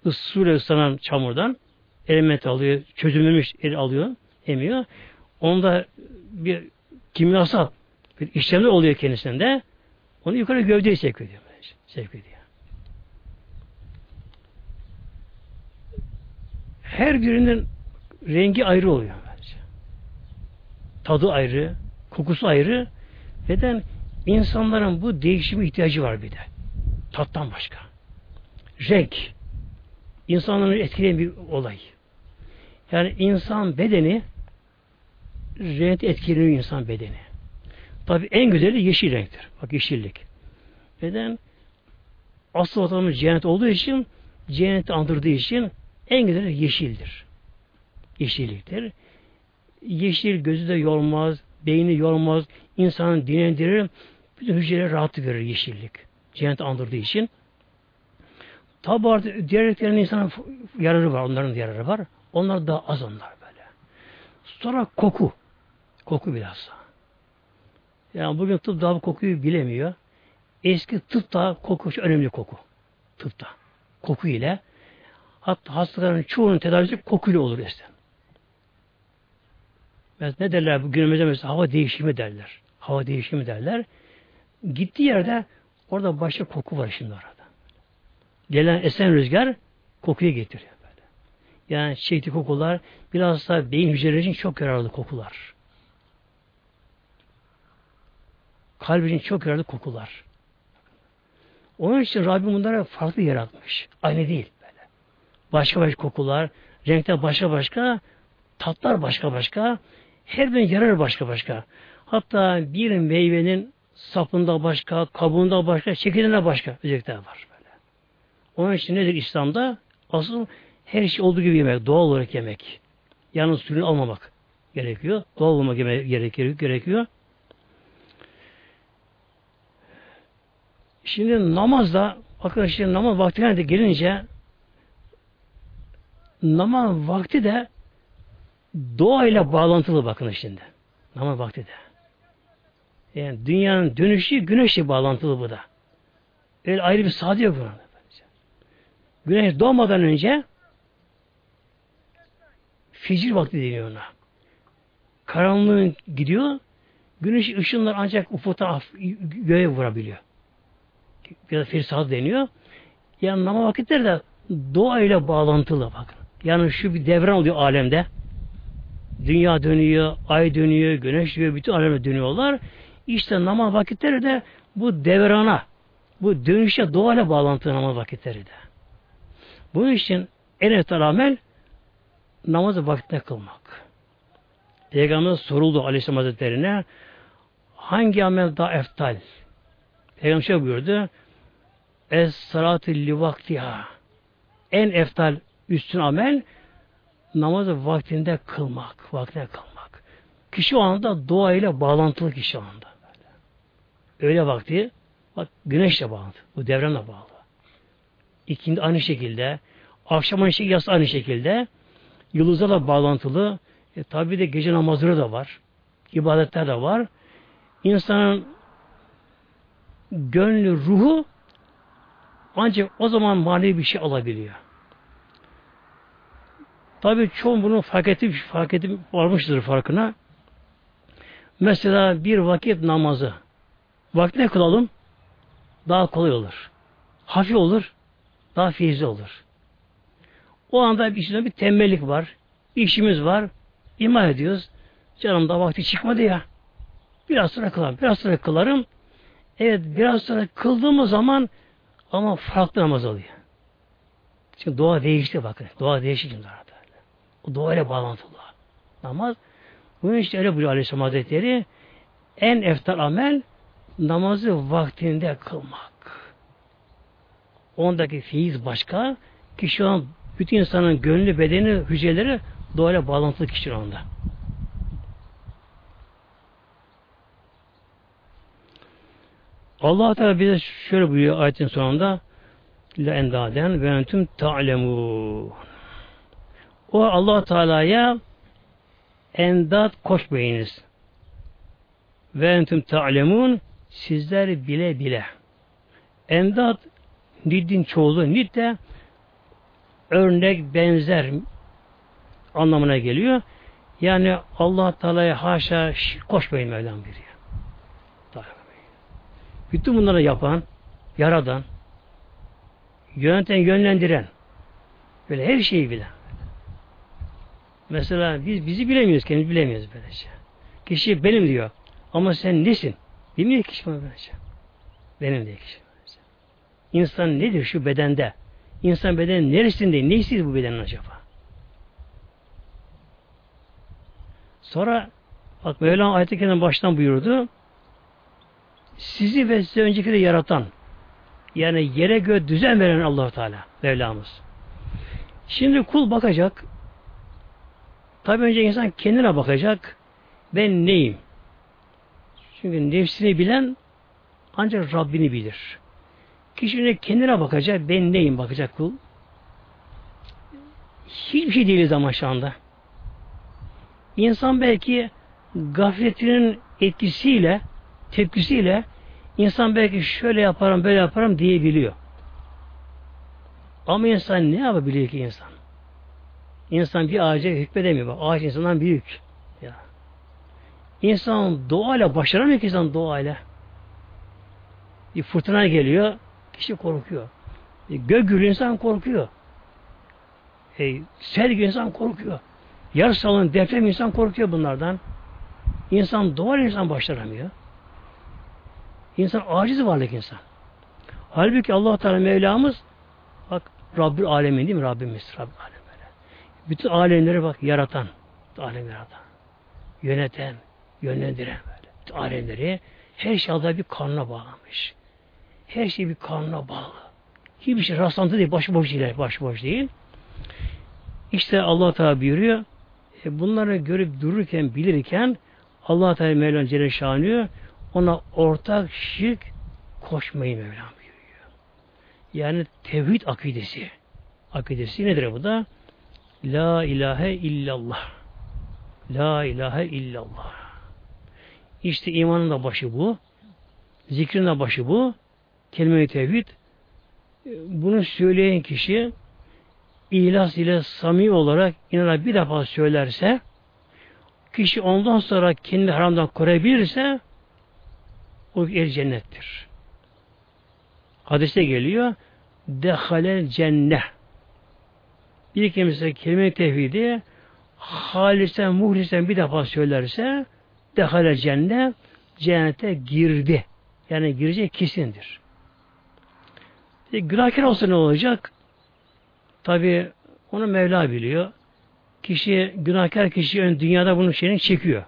ısıyla ıslanan çamurdan element alıyor, çözülmemiş el alıyor, emiyor. Onda bir kimyasal bir işlemler oluyor kendisinde. Onu yukarı gövdeye sevk ediyor. Sevk ediyor. Her birinin rengi ayrı oluyor bence. Tadı ayrı, kokusu ayrı. Neden? İnsanların bu değişime ihtiyacı var bir de. Tattan başka. Renk. İnsanların etkileyen bir olay. Yani insan bedeni renk etkileniyor insan bedeni. Tabi en güzeli yeşil renktir. Bak yeşillik. Neden? Asıl vatanımız cennet olduğu için cenneti andırdığı için en güzeli yeşildir. Yeşilliktir. Yeşil gözü de yormaz, beyni yormaz, insanı dinlendirir, bütün rahat verir yeşillik. Cennet andırdığı için. Tabi artık diğer renklerin insanın yararı var, onların yararı var. Onlar da az onlar böyle. Sonra koku. Koku bilhassa. Yani bugün tıp daha bu kokuyu bilemiyor. Eski tıp da koku önemli koku. Tıpta. Koku ile hatta hastaların çoğunun tedavisi kokuyla olur işte. Mesela ne derler bu günümüzde mesela hava değişimi derler. Hava değişimi derler. Gittiği yerde orada başka koku var şimdi orada. Gelen esen rüzgar kokuyu getiriyor böyle. Yani çekti kokular biraz da beyin hücreleri için çok yararlı kokular. Kalp için çok yararlı kokular. Onun için Rabbim bunlara farklı yaratmış. Aynı değil böyle. Başka başka kokular, renkler başka başka, tatlar başka başka, her birinin yararı başka başka. Hatta bir meyvenin sapında başka, kabuğunda başka, çekirdeğinde başka özellikler var. Böyle. Onun için nedir İslam'da? Asıl her şey olduğu gibi yemek, doğal olarak yemek. Yalnız suyunu almamak gerekiyor. Doğal olmak gerekiyor. gerekiyor. Şimdi namazda şimdi namaz vaktine de gelince namaz vakti de doğayla bağlantılı bakın şimdi. Namaz vakti de. Yani dünyanın dönüşü güneşle bağlantılı bu da. Öyle ayrı bir saat yok buna. Güneş doğmadan önce ficir vakti deniyor ona. Karanlığın gidiyor, güneş ışınlar ancak ufukta göğe vurabiliyor. Biraz firsat deniyor. Yani nama vakitleri de doğayla bağlantılı bakın. Yani şu bir devran oluyor alemde. Dünya dönüyor, ay dönüyor, güneş dönüyor, bütün alemde dönüyorlar. İşte namaz vakitleri de bu devrana, bu dönüşe doğayla bağlantılı namaz vakitleri de. Bunun için en eftal amel namazı vaktine kılmak. Peygamber soruldu Aleyhisselam Hazretleri'ne hangi amel daha eftal? Peygamber şöyle buyurdu Es salatü li vaktiha en eftal üstün amel namazı vaktinde kılmak. Vaktine kılmak. Kişi o anda doğayla bağlantılı kişi o anda. Öyle vakti bak güneşle bağlı. Bu devranla bağlı. İkindi aynı şekilde akşam aynı şekilde yatsı aynı şekilde yıldızlarla bağlantılı e, tabi de gece namazları da var. ibadetler de var. İnsanın gönlü, ruhu ancak o zaman manevi bir şey alabiliyor. Tabii çoğun bunu fark edip, fark edip varmıştır farkına. Mesela bir vakit namazı. Vaktine kılalım. Daha kolay olur. Hafif olur. Daha feyizli olur. O anda içinde bir tembellik var. işimiz var. İman ediyoruz. Canım da vakti çıkmadı ya. Biraz sonra kılarım. Biraz sonra kılarım. Evet biraz sonra kıldığımız zaman ama farklı namaz oluyor. Çünkü doğa değişti bakın. Doğa değişti şimdi arada. O doğayla bağlantılı. Namaz. Bunun işte öyle buyuruyor Aleyhisselam Hazretleri. En eftal amel namazı vaktinde kılmak. Ondaki fiiz başka. Kişi an bütün insanın gönlü, bedeni, hücreleri doğayla bağlantılı kişi onda. Allah Teala bize şöyle buyuruyor ayetin sonunda la endaden ve entüm ta'lemun. O Allah Teala'ya endat koşmayınız. Ve entüm ta'lemun sizler bile bile. Endat nidin çoğulu nid de örnek benzer anlamına geliyor. Yani Allah Teala'ya haşa koşmayın Mevlam buyuruyor. Bütün bunları yapan, yaradan, yöneten, yönlendiren, böyle her şeyi bilen. Mesela biz bizi bilemiyoruz, kendimiz bilemiyoruz böylece. Kişi benim diyor. Ama sen nesin? Bilmiyor kişi bunu böylece. Benim diye kişi. Böylece. İnsan nedir şu bedende? İnsan bedenin neresinde? Neysiz bu bedenin acaba? Sonra bak Mevlam ayet-i baştan buyurdu sizi ve size önceki de yaratan yani yere göğe düzen veren allah Teala Mevlamız. Şimdi kul bakacak tabi önce insan kendine bakacak ben neyim? Çünkü nefsini bilen ancak Rabbini bilir. Kişi kendine bakacak ben neyim bakacak kul. Hiçbir şey değiliz ama şu anda. İnsan belki gafletinin etkisiyle tepkisiyle insan belki şöyle yaparım böyle yaparım diyebiliyor. Ama insan ne yapabiliyor ki insan? İnsan bir ağaca hükmedemiyor. Ağaç insandan büyük. İnsan doğayla başaramıyor ki insan doğayla. Bir fırtına geliyor, kişi korkuyor. E, gök gürülü insan korkuyor. E, sel insan korkuyor. Yarı salın deprem insan korkuyor bunlardan. İnsan doğal insan başaramıyor. İnsan aciz varlık insan. Halbuki Allah Teala Mevlamız bak Rabbül Alemin değil mi? Rabbimiz Rabbül Alemin. Bütün alemleri bak yaratan, alem yaratan, yöneten, yönlendiren böyle. Alemleri Her şey Allah'a bir karnına bağlamış. Her şey bir karnına bağlı. Hiçbir şey rastlantı değil, başıboş değil, başıboş değil. İşte Allah Teala buyuruyor, e bunları görüp dururken, bilirken Allah Teala Mevlam Celle ona ortak şirk koşmayı Mevlam buyuruyor. Yani tevhid akidesi. Akidesi nedir bu da? La ilahe illallah. La ilahe illallah. İşte imanın da başı bu. Zikrin de başı bu. Kelime-i tevhid. Bunu söyleyen kişi ihlas ile sami olarak inana bir defa söylerse kişi ondan sonra kendi haramdan koruyabilirse o er cennettir. Hadiste geliyor dehale cennet. Bir kimse kelime-i tevhidi halisen muhlisen bir defa söylerse dehale cennet cennete girdi. Yani girecek kesindir. E, günahkar olsa ne olacak? Tabi onu Mevla biliyor. Kişi, günahkar kişi ön dünyada bunun şeyini çekiyor.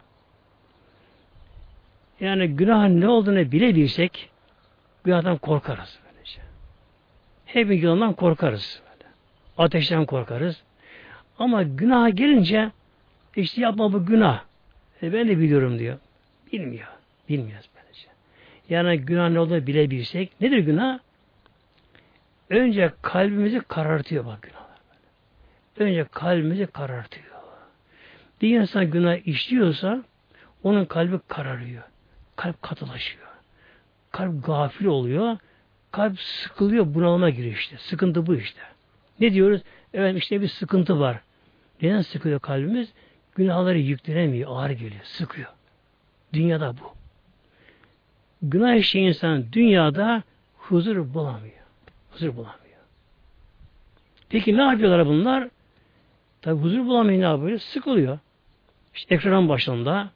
Yani günahın ne olduğunu bilebilsek günahdan korkarız. Böylece. Hep yılından korkarız. Böyle. Ateşten korkarız. Ama günah gelince işte yapma bu günah. E ben de biliyorum diyor. Bilmiyor. Bilmiyoruz böylece. Yani günah ne olduğunu bilebilsek. Nedir günah? Önce kalbimizi karartıyor bak günahlar. Önce kalbimizi karartıyor. Bir insan günah işliyorsa onun kalbi kararıyor. Kalp katılaşıyor. Kalp gafil oluyor. Kalp sıkılıyor, bunalıma giriyor işte. Sıkıntı bu işte. Ne diyoruz? Evet işte bir sıkıntı var. Neden sıkıyor kalbimiz? Günahları yüklenemiyor, ağır geliyor, sıkıyor. Dünyada bu. Günah işleyen insan dünyada huzur bulamıyor. Huzur bulamıyor. Peki ne yapıyorlar bunlar? Tabi huzur bulamıyor ne yapıyor? Sıkılıyor. İşte ekran başında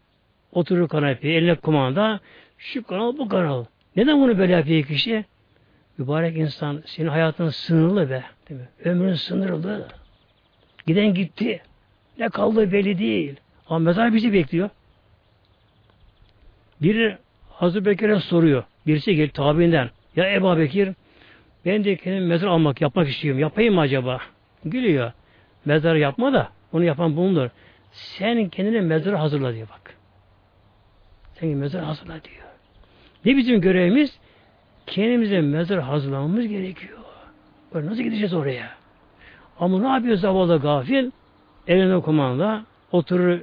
oturur kanepeye, eline kumanda şu kanal bu kanal. Neden bunu böyle yapıyor kişi? Mübarek insan senin hayatın sınırlı be. Değil mi? Ömrün sınırlı. Giden gitti. Ne kaldığı belli değil. Ama mezar bizi bekliyor. Biri Hazreti Bekir'e soruyor. Birisi gel tabiinden. Ya Ebu Bekir ben de kendim mezar almak, yapmak istiyorum. Yapayım mı acaba? Gülüyor. Mezar yapma da onu yapan bulunur. Sen kendine mezar hazırla diyor bak. Sen mezar hazırla diyor. Ne bizim görevimiz? Kendimize mezar hazırlamamız gerekiyor. Böyle nasıl gideceğiz oraya? Ama ne yapıyor zavallı gafil? Elinde kumanda oturur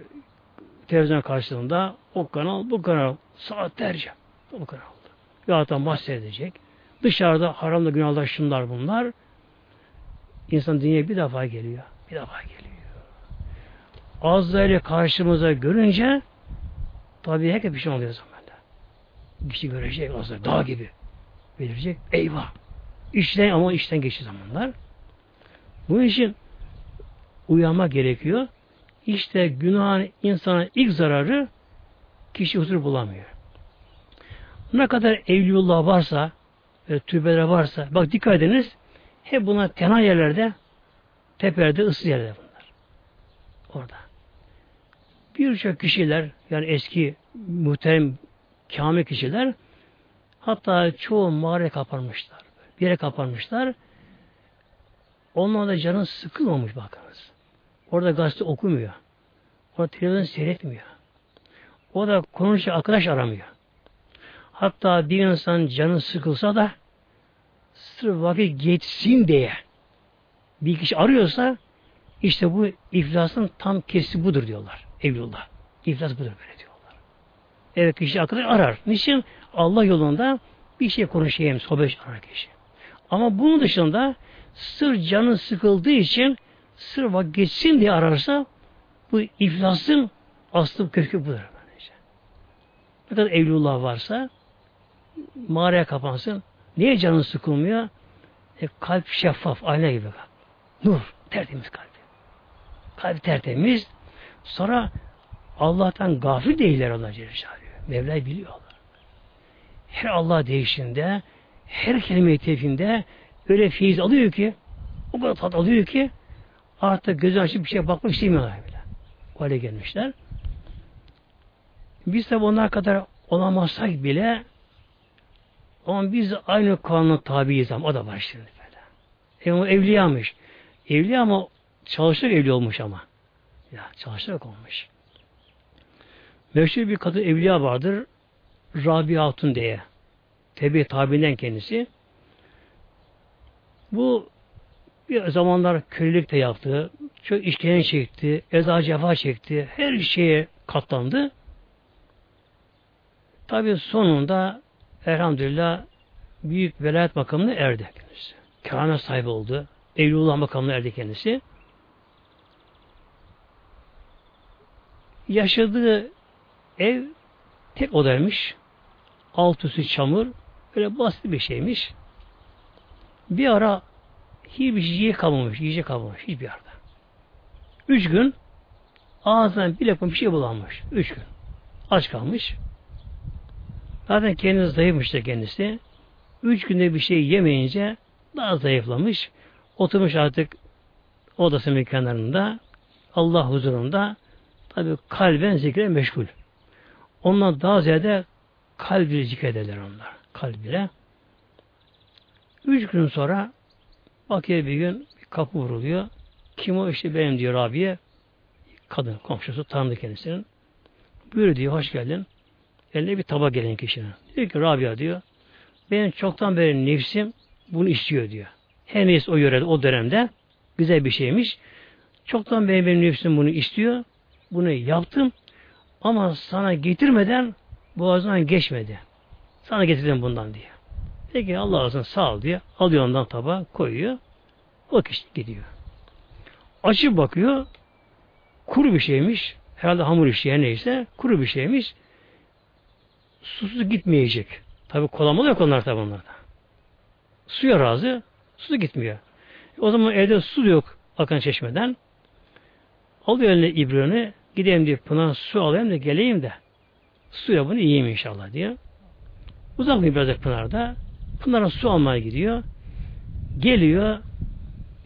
televizyon karşısında o kanal bu kanal saatlerce bu kanal. Ya da bahsedecek. Dışarıda haramda günahlar şunlar bunlar. İnsan dünyaya bir defa geliyor. Bir defa geliyor. Azrail'i karşımıza görünce tabii herkes bir şey oluyor zamanda. Kişi görecek Azrail dağ gibi. Belirecek. Eyvah. İşten ama işten geçti zamanlar. Bu için uyanma gerekiyor. İşte günahın insana ilk zararı kişi huzur bulamıyor. Ne kadar evliyullah varsa ve türbeler varsa bak dikkat ediniz hep buna tenha yerlerde tepelerde ıssız yerlerde bunlar. Orada. Birçok kişiler yani eski muhterem kamil kişiler hatta çoğu mağaraya kapanmışlar. Bir yere kapanmışlar. Onlar da canı sıkılmamış bakınız. Orada gazete okumuyor. Orada televizyon seyretmiyor. O da konuşacak arkadaş aramıyor. Hatta bir insan canı sıkılsa da sırf vakit geçsin diye bir kişi arıyorsa işte bu iflasın tam kesi budur diyorlar. Evlullah. İflas budur böyle diyorlar. Evet kişi arkadaş arar. Niçin? Allah yolunda bir şey konuşayım, sohbet arar kişi. Ama bunun dışında sırf canı sıkıldığı için sırf vakit geçsin diye ararsa bu iflasın aslı kökü budur. Böylece. Ne kadar evlullah varsa mağaraya kapansın. Niye canın sıkılmıyor? E, kalp şeffaf, ayna gibi kalp. Nur, tertemiz kalp. Kalp tertemiz. Sonra Allah'tan gafil değiller Allah Celle Mevla'yı biliyorlar. Her Allah değişinde, her kelime-i tevhinde öyle feyiz alıyor ki, o kadar tat alıyor ki artık gözü açıp bir şeye bakmak istemiyorlar bile. O hale gelmişler. Biz de onlar kadar olamazsak bile ama biz aynı kanuna tabiiz ama o da var şimdi böyle. E o evliyamış. Evliya ama çalışarak evli olmuş ama. Ya çalışarak olmuş. Meşhur bir kadın evliya vardır. Rabia Hatun diye. Tebe tabinden kendisi. Bu bir zamanlar kölelik de yaptı. Çok işkence çekti. Eza cefa çekti. Her şeye katlandı. Tabi sonunda elhamdülillah büyük velayet makamına erdi kendisi. Kâhane sahibi oldu. Evlullah makamına erdi kendisi. Yaşadığı ev tek odaymış. Alt üstü çamur. Böyle basit bir şeymiş. Bir ara hiçbir şey kalmamış. Yiyecek kalmamış hiçbir yerde. Üç gün ağzından bir lokma bir şey bulanmış. Üç gün. Aç kalmış. Zaten kendisi zayıfmış da kendisi. Üç günde bir şey yemeyince daha zayıflamış. Oturmuş artık odasının kenarında Allah huzurunda tabi kalben zikre meşgul. Ondan daha ziyade kalbi zikrederler onlar. Kalbine. Üç gün sonra bakıyor bir gün bir kapı vuruluyor. Kim o? işte benim diyor abiye. Kadın komşusu tanıdı kendisinin. Buyur diyor hoş geldin. Eline bir tabak gelen kişinin. Diyor ki Rabia diyor. Benim çoktan beri nefsim bunu istiyor diyor. Her neyse o yörede o dönemde güzel bir şeymiş. Çoktan beri benim nefsim bunu istiyor. Bunu yaptım. Ama sana getirmeden boğazından geçmedi. Sana getirdim bundan diye. Peki Allah olsun sağ ol diye. Alıyor ondan tabağa koyuyor. O kişi gidiyor. Açıp bakıyor. Kuru bir şeymiş. Herhalde hamur işi yani neyse. Kuru bir şeymiş. Susuz gitmeyecek. Tabi kolamalı yok onlar tabi onlarda. Suya razı. Su gitmiyor. O zaman evde su yok akan çeşmeden. Alıyor eline ibrını. Gideyim diye pınar su alayım da geleyim de suya bunu yiyeyim inşallah diyor. Uzak bir biraz Pınar'da. Pınar'a su almaya gidiyor. Geliyor.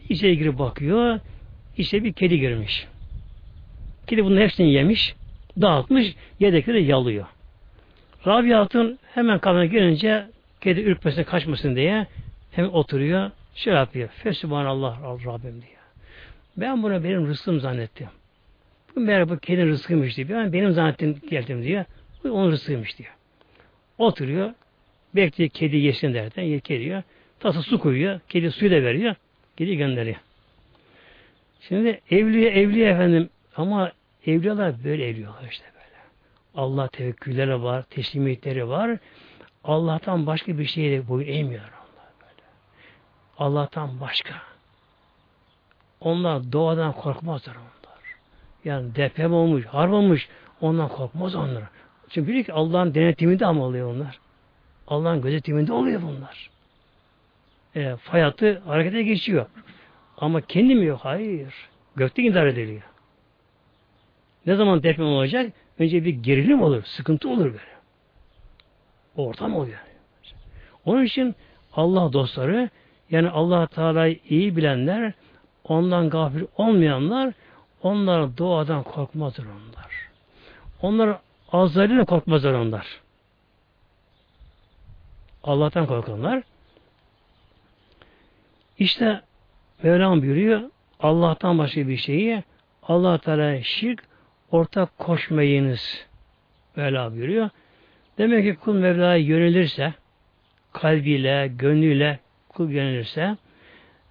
içeri girip bakıyor. İşte bir kedi girmiş. Kedi bunun hepsini yemiş. Dağıtmış. Yedekleri yalıyor. Rabia Hatun hemen kabine gelince kedi ürkmesine kaçmasın diye hemen oturuyor. Şey yapıyor. Fesubhanallah Rabbim diyor. Ben bunu benim rızkım zannettim. Bu meğer bu kedinin rızkıymış diyor. Ben benim zannettim geldim diyor. Bu onun rızkıymış diyor. Oturuyor. Bekliyor kedi yesin derken yer geliyor. Tası su koyuyor. Kedi suyu da veriyor. Kedi gönderiyor. Şimdi evliye evliye efendim ama evliyalar böyle evliyorlar işte böyle. Allah tevekkülleri var, teslimiyetleri var. Allah'tan başka bir şeye de boyun eğmiyor onlar böyle. Allah'tan başka. Onlar doğadan korkmazlar onlar. Yani deprem olmuş, harp olmuş. Ondan korkmaz onlar. Çünkü biliyor ki Allah'ın denetiminde ama oluyor onlar. Allah'ın gözetiminde oluyor bunlar. E, fay hattı harekete geçiyor. Ama kendi mi yok? Hayır. Gökte idare ediliyor. Ne zaman deprem olacak? Önce bir gerilim olur, sıkıntı olur böyle. Ortam oluyor. Onun için Allah dostları yani Allah Teala'yı iyi bilenler ondan gafil olmayanlar onlar doğadan korkmazlar onlar. Onlar azlarıyla korkmazlar onlar. Allah'tan korkanlar. İşte Mevlam buyuruyor Allah'tan başka bir şeyi Allah Teala şirk ortak koşmayınız. Mevla buyuruyor. Demek ki kul Mevla'ya yönelirse kalbiyle, gönlüyle kul yönelirse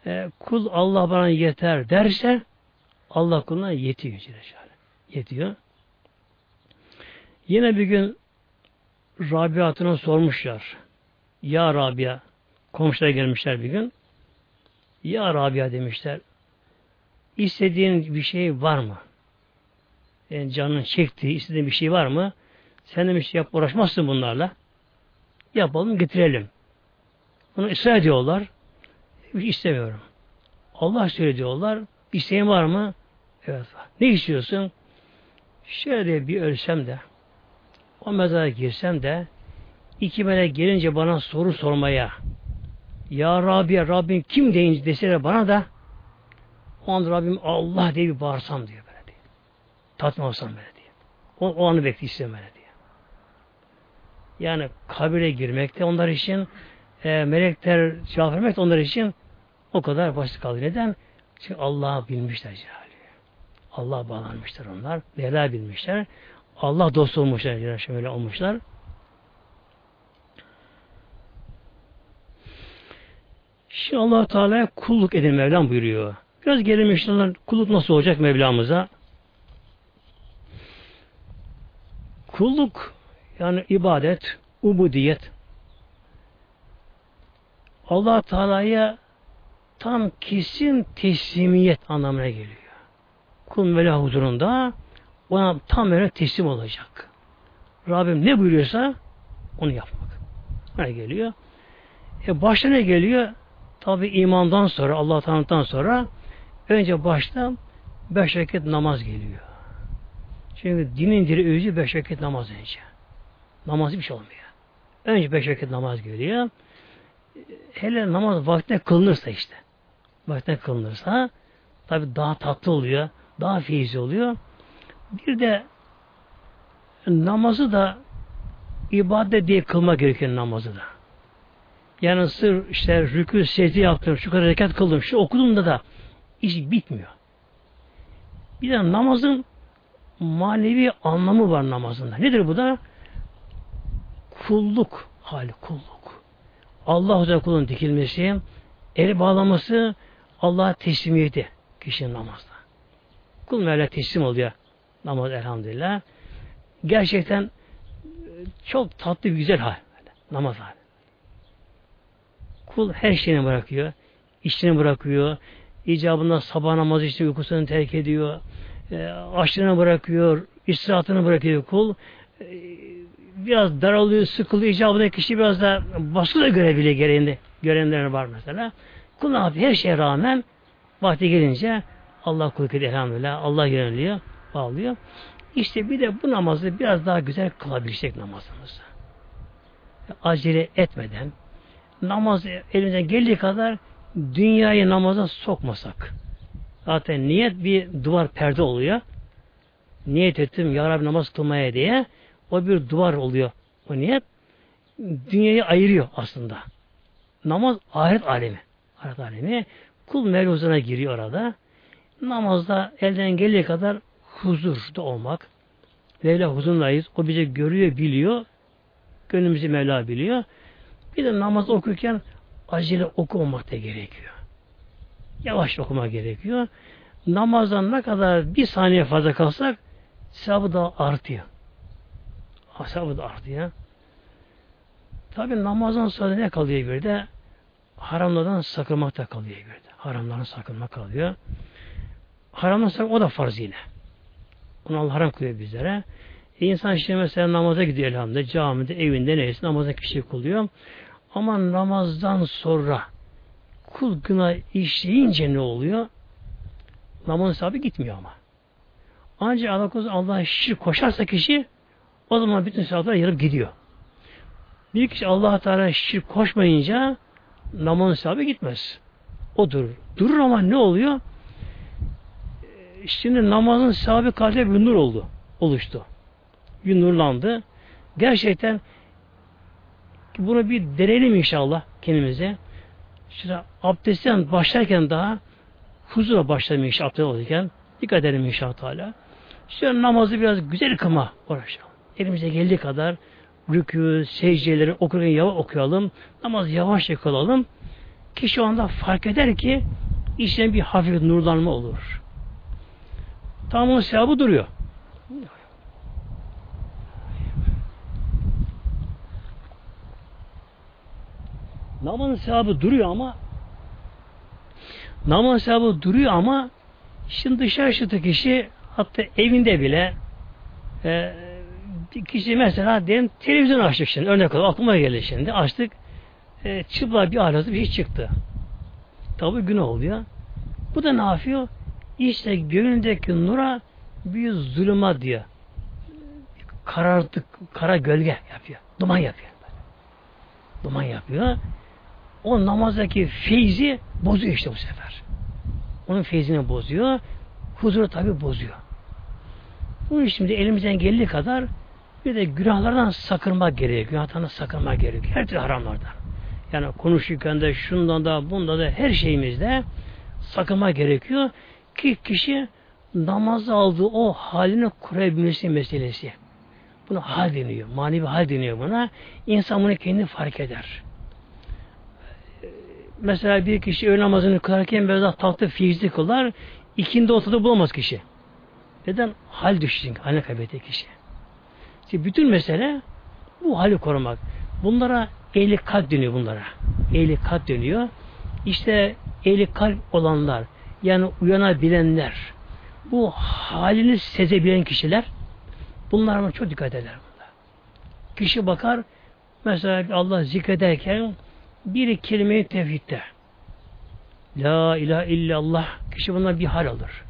e, kul Allah bana yeter derse Allah kuluna yetiyor. Yetiyor. Yine bir gün Rabia sormuşlar. Ya Rabia komşulara gelmişler bir gün. Ya Rabia demişler. İstediğin bir şey var mı? Yani canın çektiği, istediğin bir şey var mı? Sen demiş yap uğraşmazsın bunlarla. Yapalım getirelim. Bunu ısrar ediyorlar. Hiç istemiyorum. Allah söylüyorlar. İsteğin var mı? Evet var. Ne istiyorsun? Şöyle bir ölsem de o mezara girsem de iki melek gelince bana soru sormaya Ya Rabbi, Rabbim kim deyince deseler bana da o an Rabbim Allah diye bir bağırsam diyor böyle diye. Tatmin olsam böyle diye. O, o anı bekliyor böyle diye. Yani kabire girmek de onlar için e, melekler cevap vermek de onlar için o kadar basit kaldı. Neden? Çünkü Allah'ı bilmişler Celaluhu. Allah bağlanmışlar onlar. Bela bilmişler. Allah dost olmuşlar. Şöyle olmuşlar. Şimdi allah Teala kulluk edin Mevlam buyuruyor. Biraz gelelim inşallah kulluk nasıl olacak Mevlamıza? Kulluk yani ibadet, ubudiyet allah Teala'ya tam kesin teslimiyet anlamına geliyor. Kul Mevla huzurunda ona tam böyle teslim olacak. Rabbim ne buyuruyorsa onu yapmak. Ne geliyor? E başta ne geliyor? Tabi imandan sonra, Allah tanıdıktan sonra önce başta beş vakit namaz geliyor. Çünkü dinin özü beş vakit namaz önce. Namaz bir şey olmuyor. Önce beş vakit namaz geliyor. Hele namaz vaktine kılınırsa işte. Vaktine kılınırsa tabi daha tatlı oluyor. Daha feyizli oluyor. Bir de namazı da ibadet diye kılma gerekiyor namazı da. Yani sır işte rükû secde yaptım, şu kadar rekat kıldım, şu okudum da da iş bitmiyor. Bir de namazın manevi anlamı var namazında. Nedir bu da? Kulluk hali, kulluk. Allah üzerine kulun dikilmesi, el bağlaması, Allah'a teslimiyeti kişinin namazda. Kul Mevla teslim oluyor namaz elhamdülillah. Gerçekten çok tatlı bir güzel hal. Namaz hali. Kul her şeyini bırakıyor. İşini bırakıyor. İcabından sabah namazı için uykusunu terk ediyor. E, açlığını bırakıyor. istirahatını bırakıyor kul. E, biraz daralıyor, sıkılıyor. İcabında kişi biraz da baskı da görebiliyor gereğinde. Görenler var mesela. Kul ne yapıyor? Her şeye rağmen vakti gelince Allah kulluk ediyor elhamdülillah. Allah yöneliyor, bağlıyor. İşte bir de bu namazı biraz daha güzel kılabilecek namazımızı. Acele etmeden, namaz elimizden geldiği kadar dünyayı namaza sokmasak. Zaten niyet bir duvar perde oluyor. Niyet ettim ya Rabbi namaz kılmaya diye. O bir duvar oluyor. O niyet dünyayı ayırıyor aslında. Namaz ahiret alemi. Ahiret alemi. Kul Mevluzuna giriyor orada. Namazda elden geldiği kadar huzurda olmak. Mevla huzurundayız. O bizi görüyor, biliyor. Gönlümüzü Mevla biliyor. Bir de namaz okurken acele okumamak da gerekiyor. Yavaş okuma gerekiyor. Namazdan ne kadar bir saniye fazla kalsak sevabı da artıyor. Sevabı da artıyor. Tabi namazdan sonra ne kalıyor bir de? Haramlardan sakınmak da kalıyor bir de. Haramlardan sakınmak kalıyor. Haramdan sakınmak o da farz yine. Onu Allah haram kılıyor bizlere. İnsan şimdi mesela namaza gidiyor elhamdülillah. Camide, evinde neyse namaza kişi kılıyor. Ama namazdan sonra kul günah işleyince ne oluyor? Namazın sahibi gitmiyor ama. Ancak Allah korusun Allah'a şirk koşarsa kişi o zaman bütün sevaplar yarıp gidiyor. Bir kişi Allah Teala şirk koşmayınca namazın sahibi gitmez. O durur. Durur ama ne oluyor? Şimdi namazın sahibi kalbe bir nur oldu. Oluştu bir nurlandı. Gerçekten bunu bir deneyelim inşallah kendimize. Şurada abdestten başlarken daha huzura başlayalım inşallah abdest olurken. Dikkat edelim inşallah hala. İşte namazı biraz güzel kıma uğraşalım. Elimize geldiği kadar rükû, secdeleri okurken yavaş okuyalım. Namaz yavaş kılalım. Kişi o anda fark eder ki içten bir hafif nurlanma olur. Tamamın sevabı duruyor. Namazın sevabı duruyor ama namaz sevabı duruyor ama şimdi dışarı çıktı kişi hatta evinde bile e, kişi mesela diyelim televizyon açtık şimdi örnek olarak aklıma geldi şimdi açtık e, çıplak bir aletı bir şey çıktı. Tabi günah oluyor. Bu da ne yapıyor? İşte gönlündeki nura bir zulüma diyor. Karartık, kara gölge yapıyor. Duman yapıyor. Duman yapıyor o namazdaki feyzi bozuyor işte bu sefer. Onun feyzini bozuyor. Huzuru tabi bozuyor. Bu şimdi elimizden geldiği kadar Bir de günahlardan sakınmak gerekiyor. Günahlardan sakınmak gerekiyor. Her türlü haramlardan. Yani konuşurken de şundan da bunda da her şeyimizde sakınmak gerekiyor ki kişi namazı aldığı o halini kurabilmesi meselesi. Buna hal deniyor. Manevi hal deniyor buna. İnsan bunu kendi fark eder. Mesela bir kişi öğle namazını kılarken biraz daha tahtı fiizli kılar. ikindi ortada bulamaz kişi. Neden? Hal düşecek. Haline kaybetti kişi. İşte bütün mesele bu hali korumak. Bunlara ehli kalp deniyor bunlara. Ehli kalp deniyor. İşte ehli kalp olanlar yani uyanabilenler bu halini sezebilen kişiler bunlara çok dikkat eder. Bunlar. Kişi bakar mesela Allah zikrederken bir kelime-i tevhidde La ilahe illallah kişi bundan bir hal alır.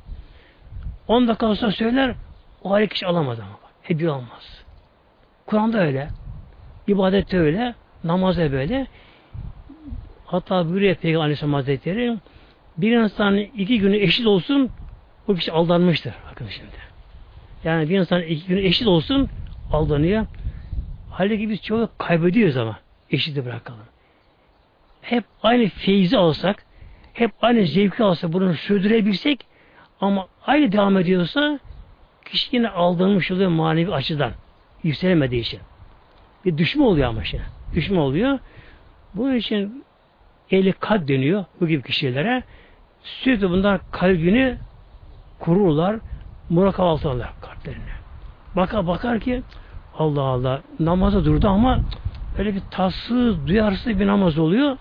10 dakika sonra söyler o hali kişi alamaz ama. Hediye almaz. Kur'an'da öyle. ibadette öyle. Namazda böyle. Hatta buyuruyor Peygamber Aleyhisselam Hazretleri bir insan iki günü eşit olsun o kişi aldanmıştır. Bakın şimdi. Yani bir insan iki günü eşit olsun aldanıyor. Halbuki biz çoğu kaybediyoruz ama eşiti bırakalım. Hep aynı feyzi alsak, hep aynı zevki alsak, bunu sürdürebilsek ama aynı devam ediyorsa kişi yine aldanmış oluyor manevi açıdan. Yükselemediği için. Bir düşme oluyor ama şimdi. Düşme oluyor. Bunun için eli kalp deniyor bu gibi kişilere. Sürekli bunlar kalbini kururlar, murakab altırlar kalplerini. Bakar bakar ki Allah Allah namaza durdu ama öyle bir tatsız, duyarsız bir namaz oluyor.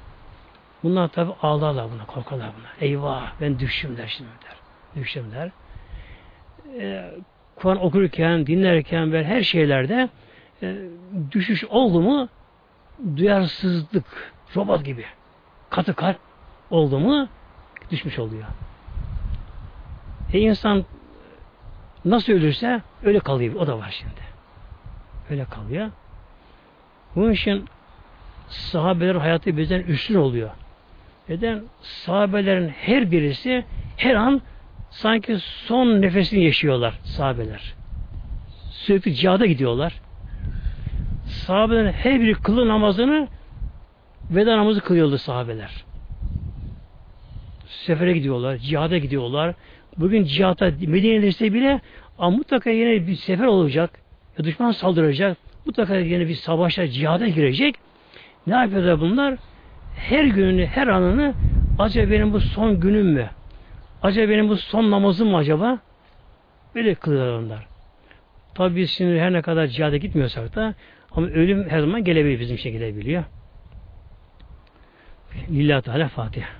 Bunlar tabi ağlarlar buna, korkarlar buna. Eyvah ben düştüm der şimdi der. Düştüm der. Ee, Kur'an okurken, dinlerken ve her şeylerde e, düşüş oldu mu duyarsızlık, robot gibi katı kalp oldu mu düşmüş oluyor. E insan nasıl ölürse öyle kalıyor. O da var şimdi. Öyle kalıyor. Bunun için sahabeler hayatı bizden üstün oluyor. Neden? Sahabelerin her birisi her an sanki son nefesini yaşıyorlar sahabeler. Sürekli cihada gidiyorlar. Sahabelerin her biri kılı namazını veda namazı kılıyordu sahabeler. Sefere gidiyorlar, cihada gidiyorlar. Bugün cihata Medine'de bile ama mutlaka yine bir sefer olacak. Ya düşman saldıracak. Mutlaka yine bir savaşa, cihada girecek. Ne yapıyorlar bunlar? Her gününü, her anını acaba benim bu son günüm mü? Acaba benim bu son namazım mı acaba? Böyle kılıyorlar onlar. Tabi biz şimdi her ne kadar cihada gitmiyorsak da ama ölüm her zaman gelebilir bizim için gelebiliyor. Lillahi Teala Fatiha.